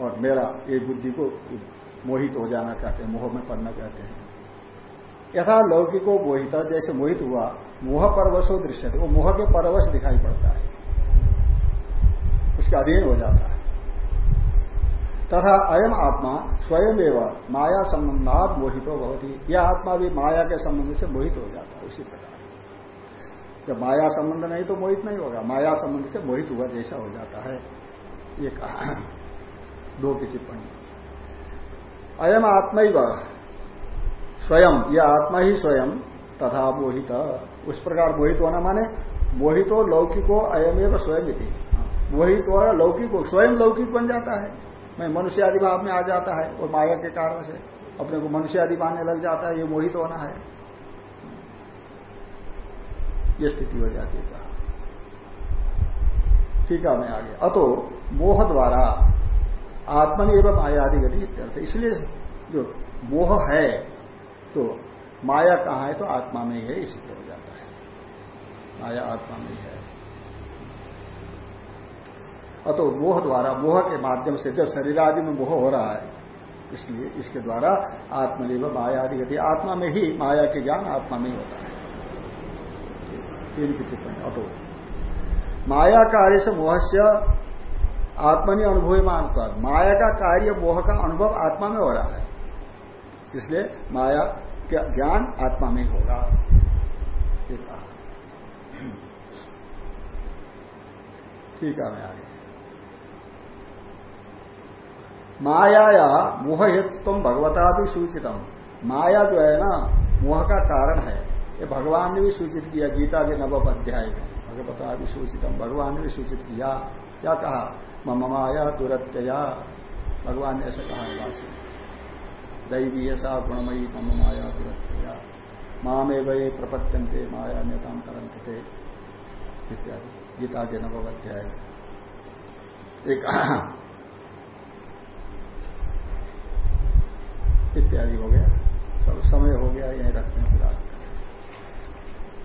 और मेरा ये बुद्धि को मोहित हो जाना कहते हैं मोह में पड़ना कहते हैं। यथा लौकिको मोहित जैसे मोहित हुआ मोह परवशो दृश्य वो मोह के परवश दिखाई पड़ता है। उसके अधीन हो जाता है। तथा अयम आत्मा स्वयं एवं माया संबंधात मोहित हो बहुत ही यह आत्मा भी माया के संबंध से मोहित हो जाता है, उसी प्रकार। जब माया संबंध नहीं तो मोहित नहीं होगा, माया संबंध से मोहित हुआ जैसा हो जाता है। ये कहा। दो की टिप्पणी। अयम आत्मा स्वयं यह आत्मा ही स्वयं तथा मोहित। उस प्रकार मोहित होना माने मोहितो लौकिको अयमेव स्वयं मोहित हो लौकिक, स्वयं लौकिक बन जाता है। मैं मनुष्य आदि भाव में आ जाता है और माया के कारण से अपने को मनुष्य आदि मानने लग जाता है, ये मोहित होना है। ये स्थिति हो जाती है। कहा ठीक है, मैं आगे। अतो मोह द्वारा आत्मन एवं मायादि गति इत्यर्थ। इसलिए जो मोह है तो माया कहाँ है? तो आत्मा में ही है सिद्ध हो जाता है। माया आत्मा में है। अतो मोह द्वारा, मोह के माध्यम से जब शरीर आदि में मोह हो रहा है, इसलिए इसके द्वारा आत्मनिर्भर माया आदि गति आत्मा में ही माया के ज्ञान आत्मा में ही होता है। इनकी टिप्पणी। अतो माया कार्य से मोह से आत्मनि अनुभव मानता माया का कार्य, मोह का अनुभव आत्मा में हो रहा है। इसलिए माया का ज्ञान आत्मा में होगा। ठीक है मैं आगे। माया या मोह हेतु भगवता भी सूचितम। माया जो है ना, मोह का कारण है। ये भगवान ने भी सूचित किया, गीता के नवम अध्याय में। भगवता भी सूचितम, भगवान ने भी सूचित किया। क्या कहा? मम माया दुरत्यया। भगवान ने ऐसा कहा वासी दैवी ऐसा गुणमयी मम माया दुरत्यया। मामे वे प्रपत्यंते माया नेताम तरंत इत्यादि। गीता के नवम अध्याय एक इत्यादि हो गया। सब समय हो गया, यही रखते हैं फ़िलहाल।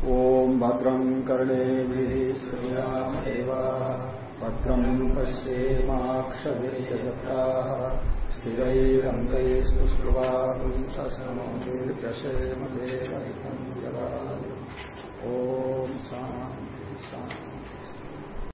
ओम भद्रं कर्णे श्रियामेवा भद्रं पश्येम्क्षता स्थिरंगेस्तुष्वाशेम देव ओम शांति शांति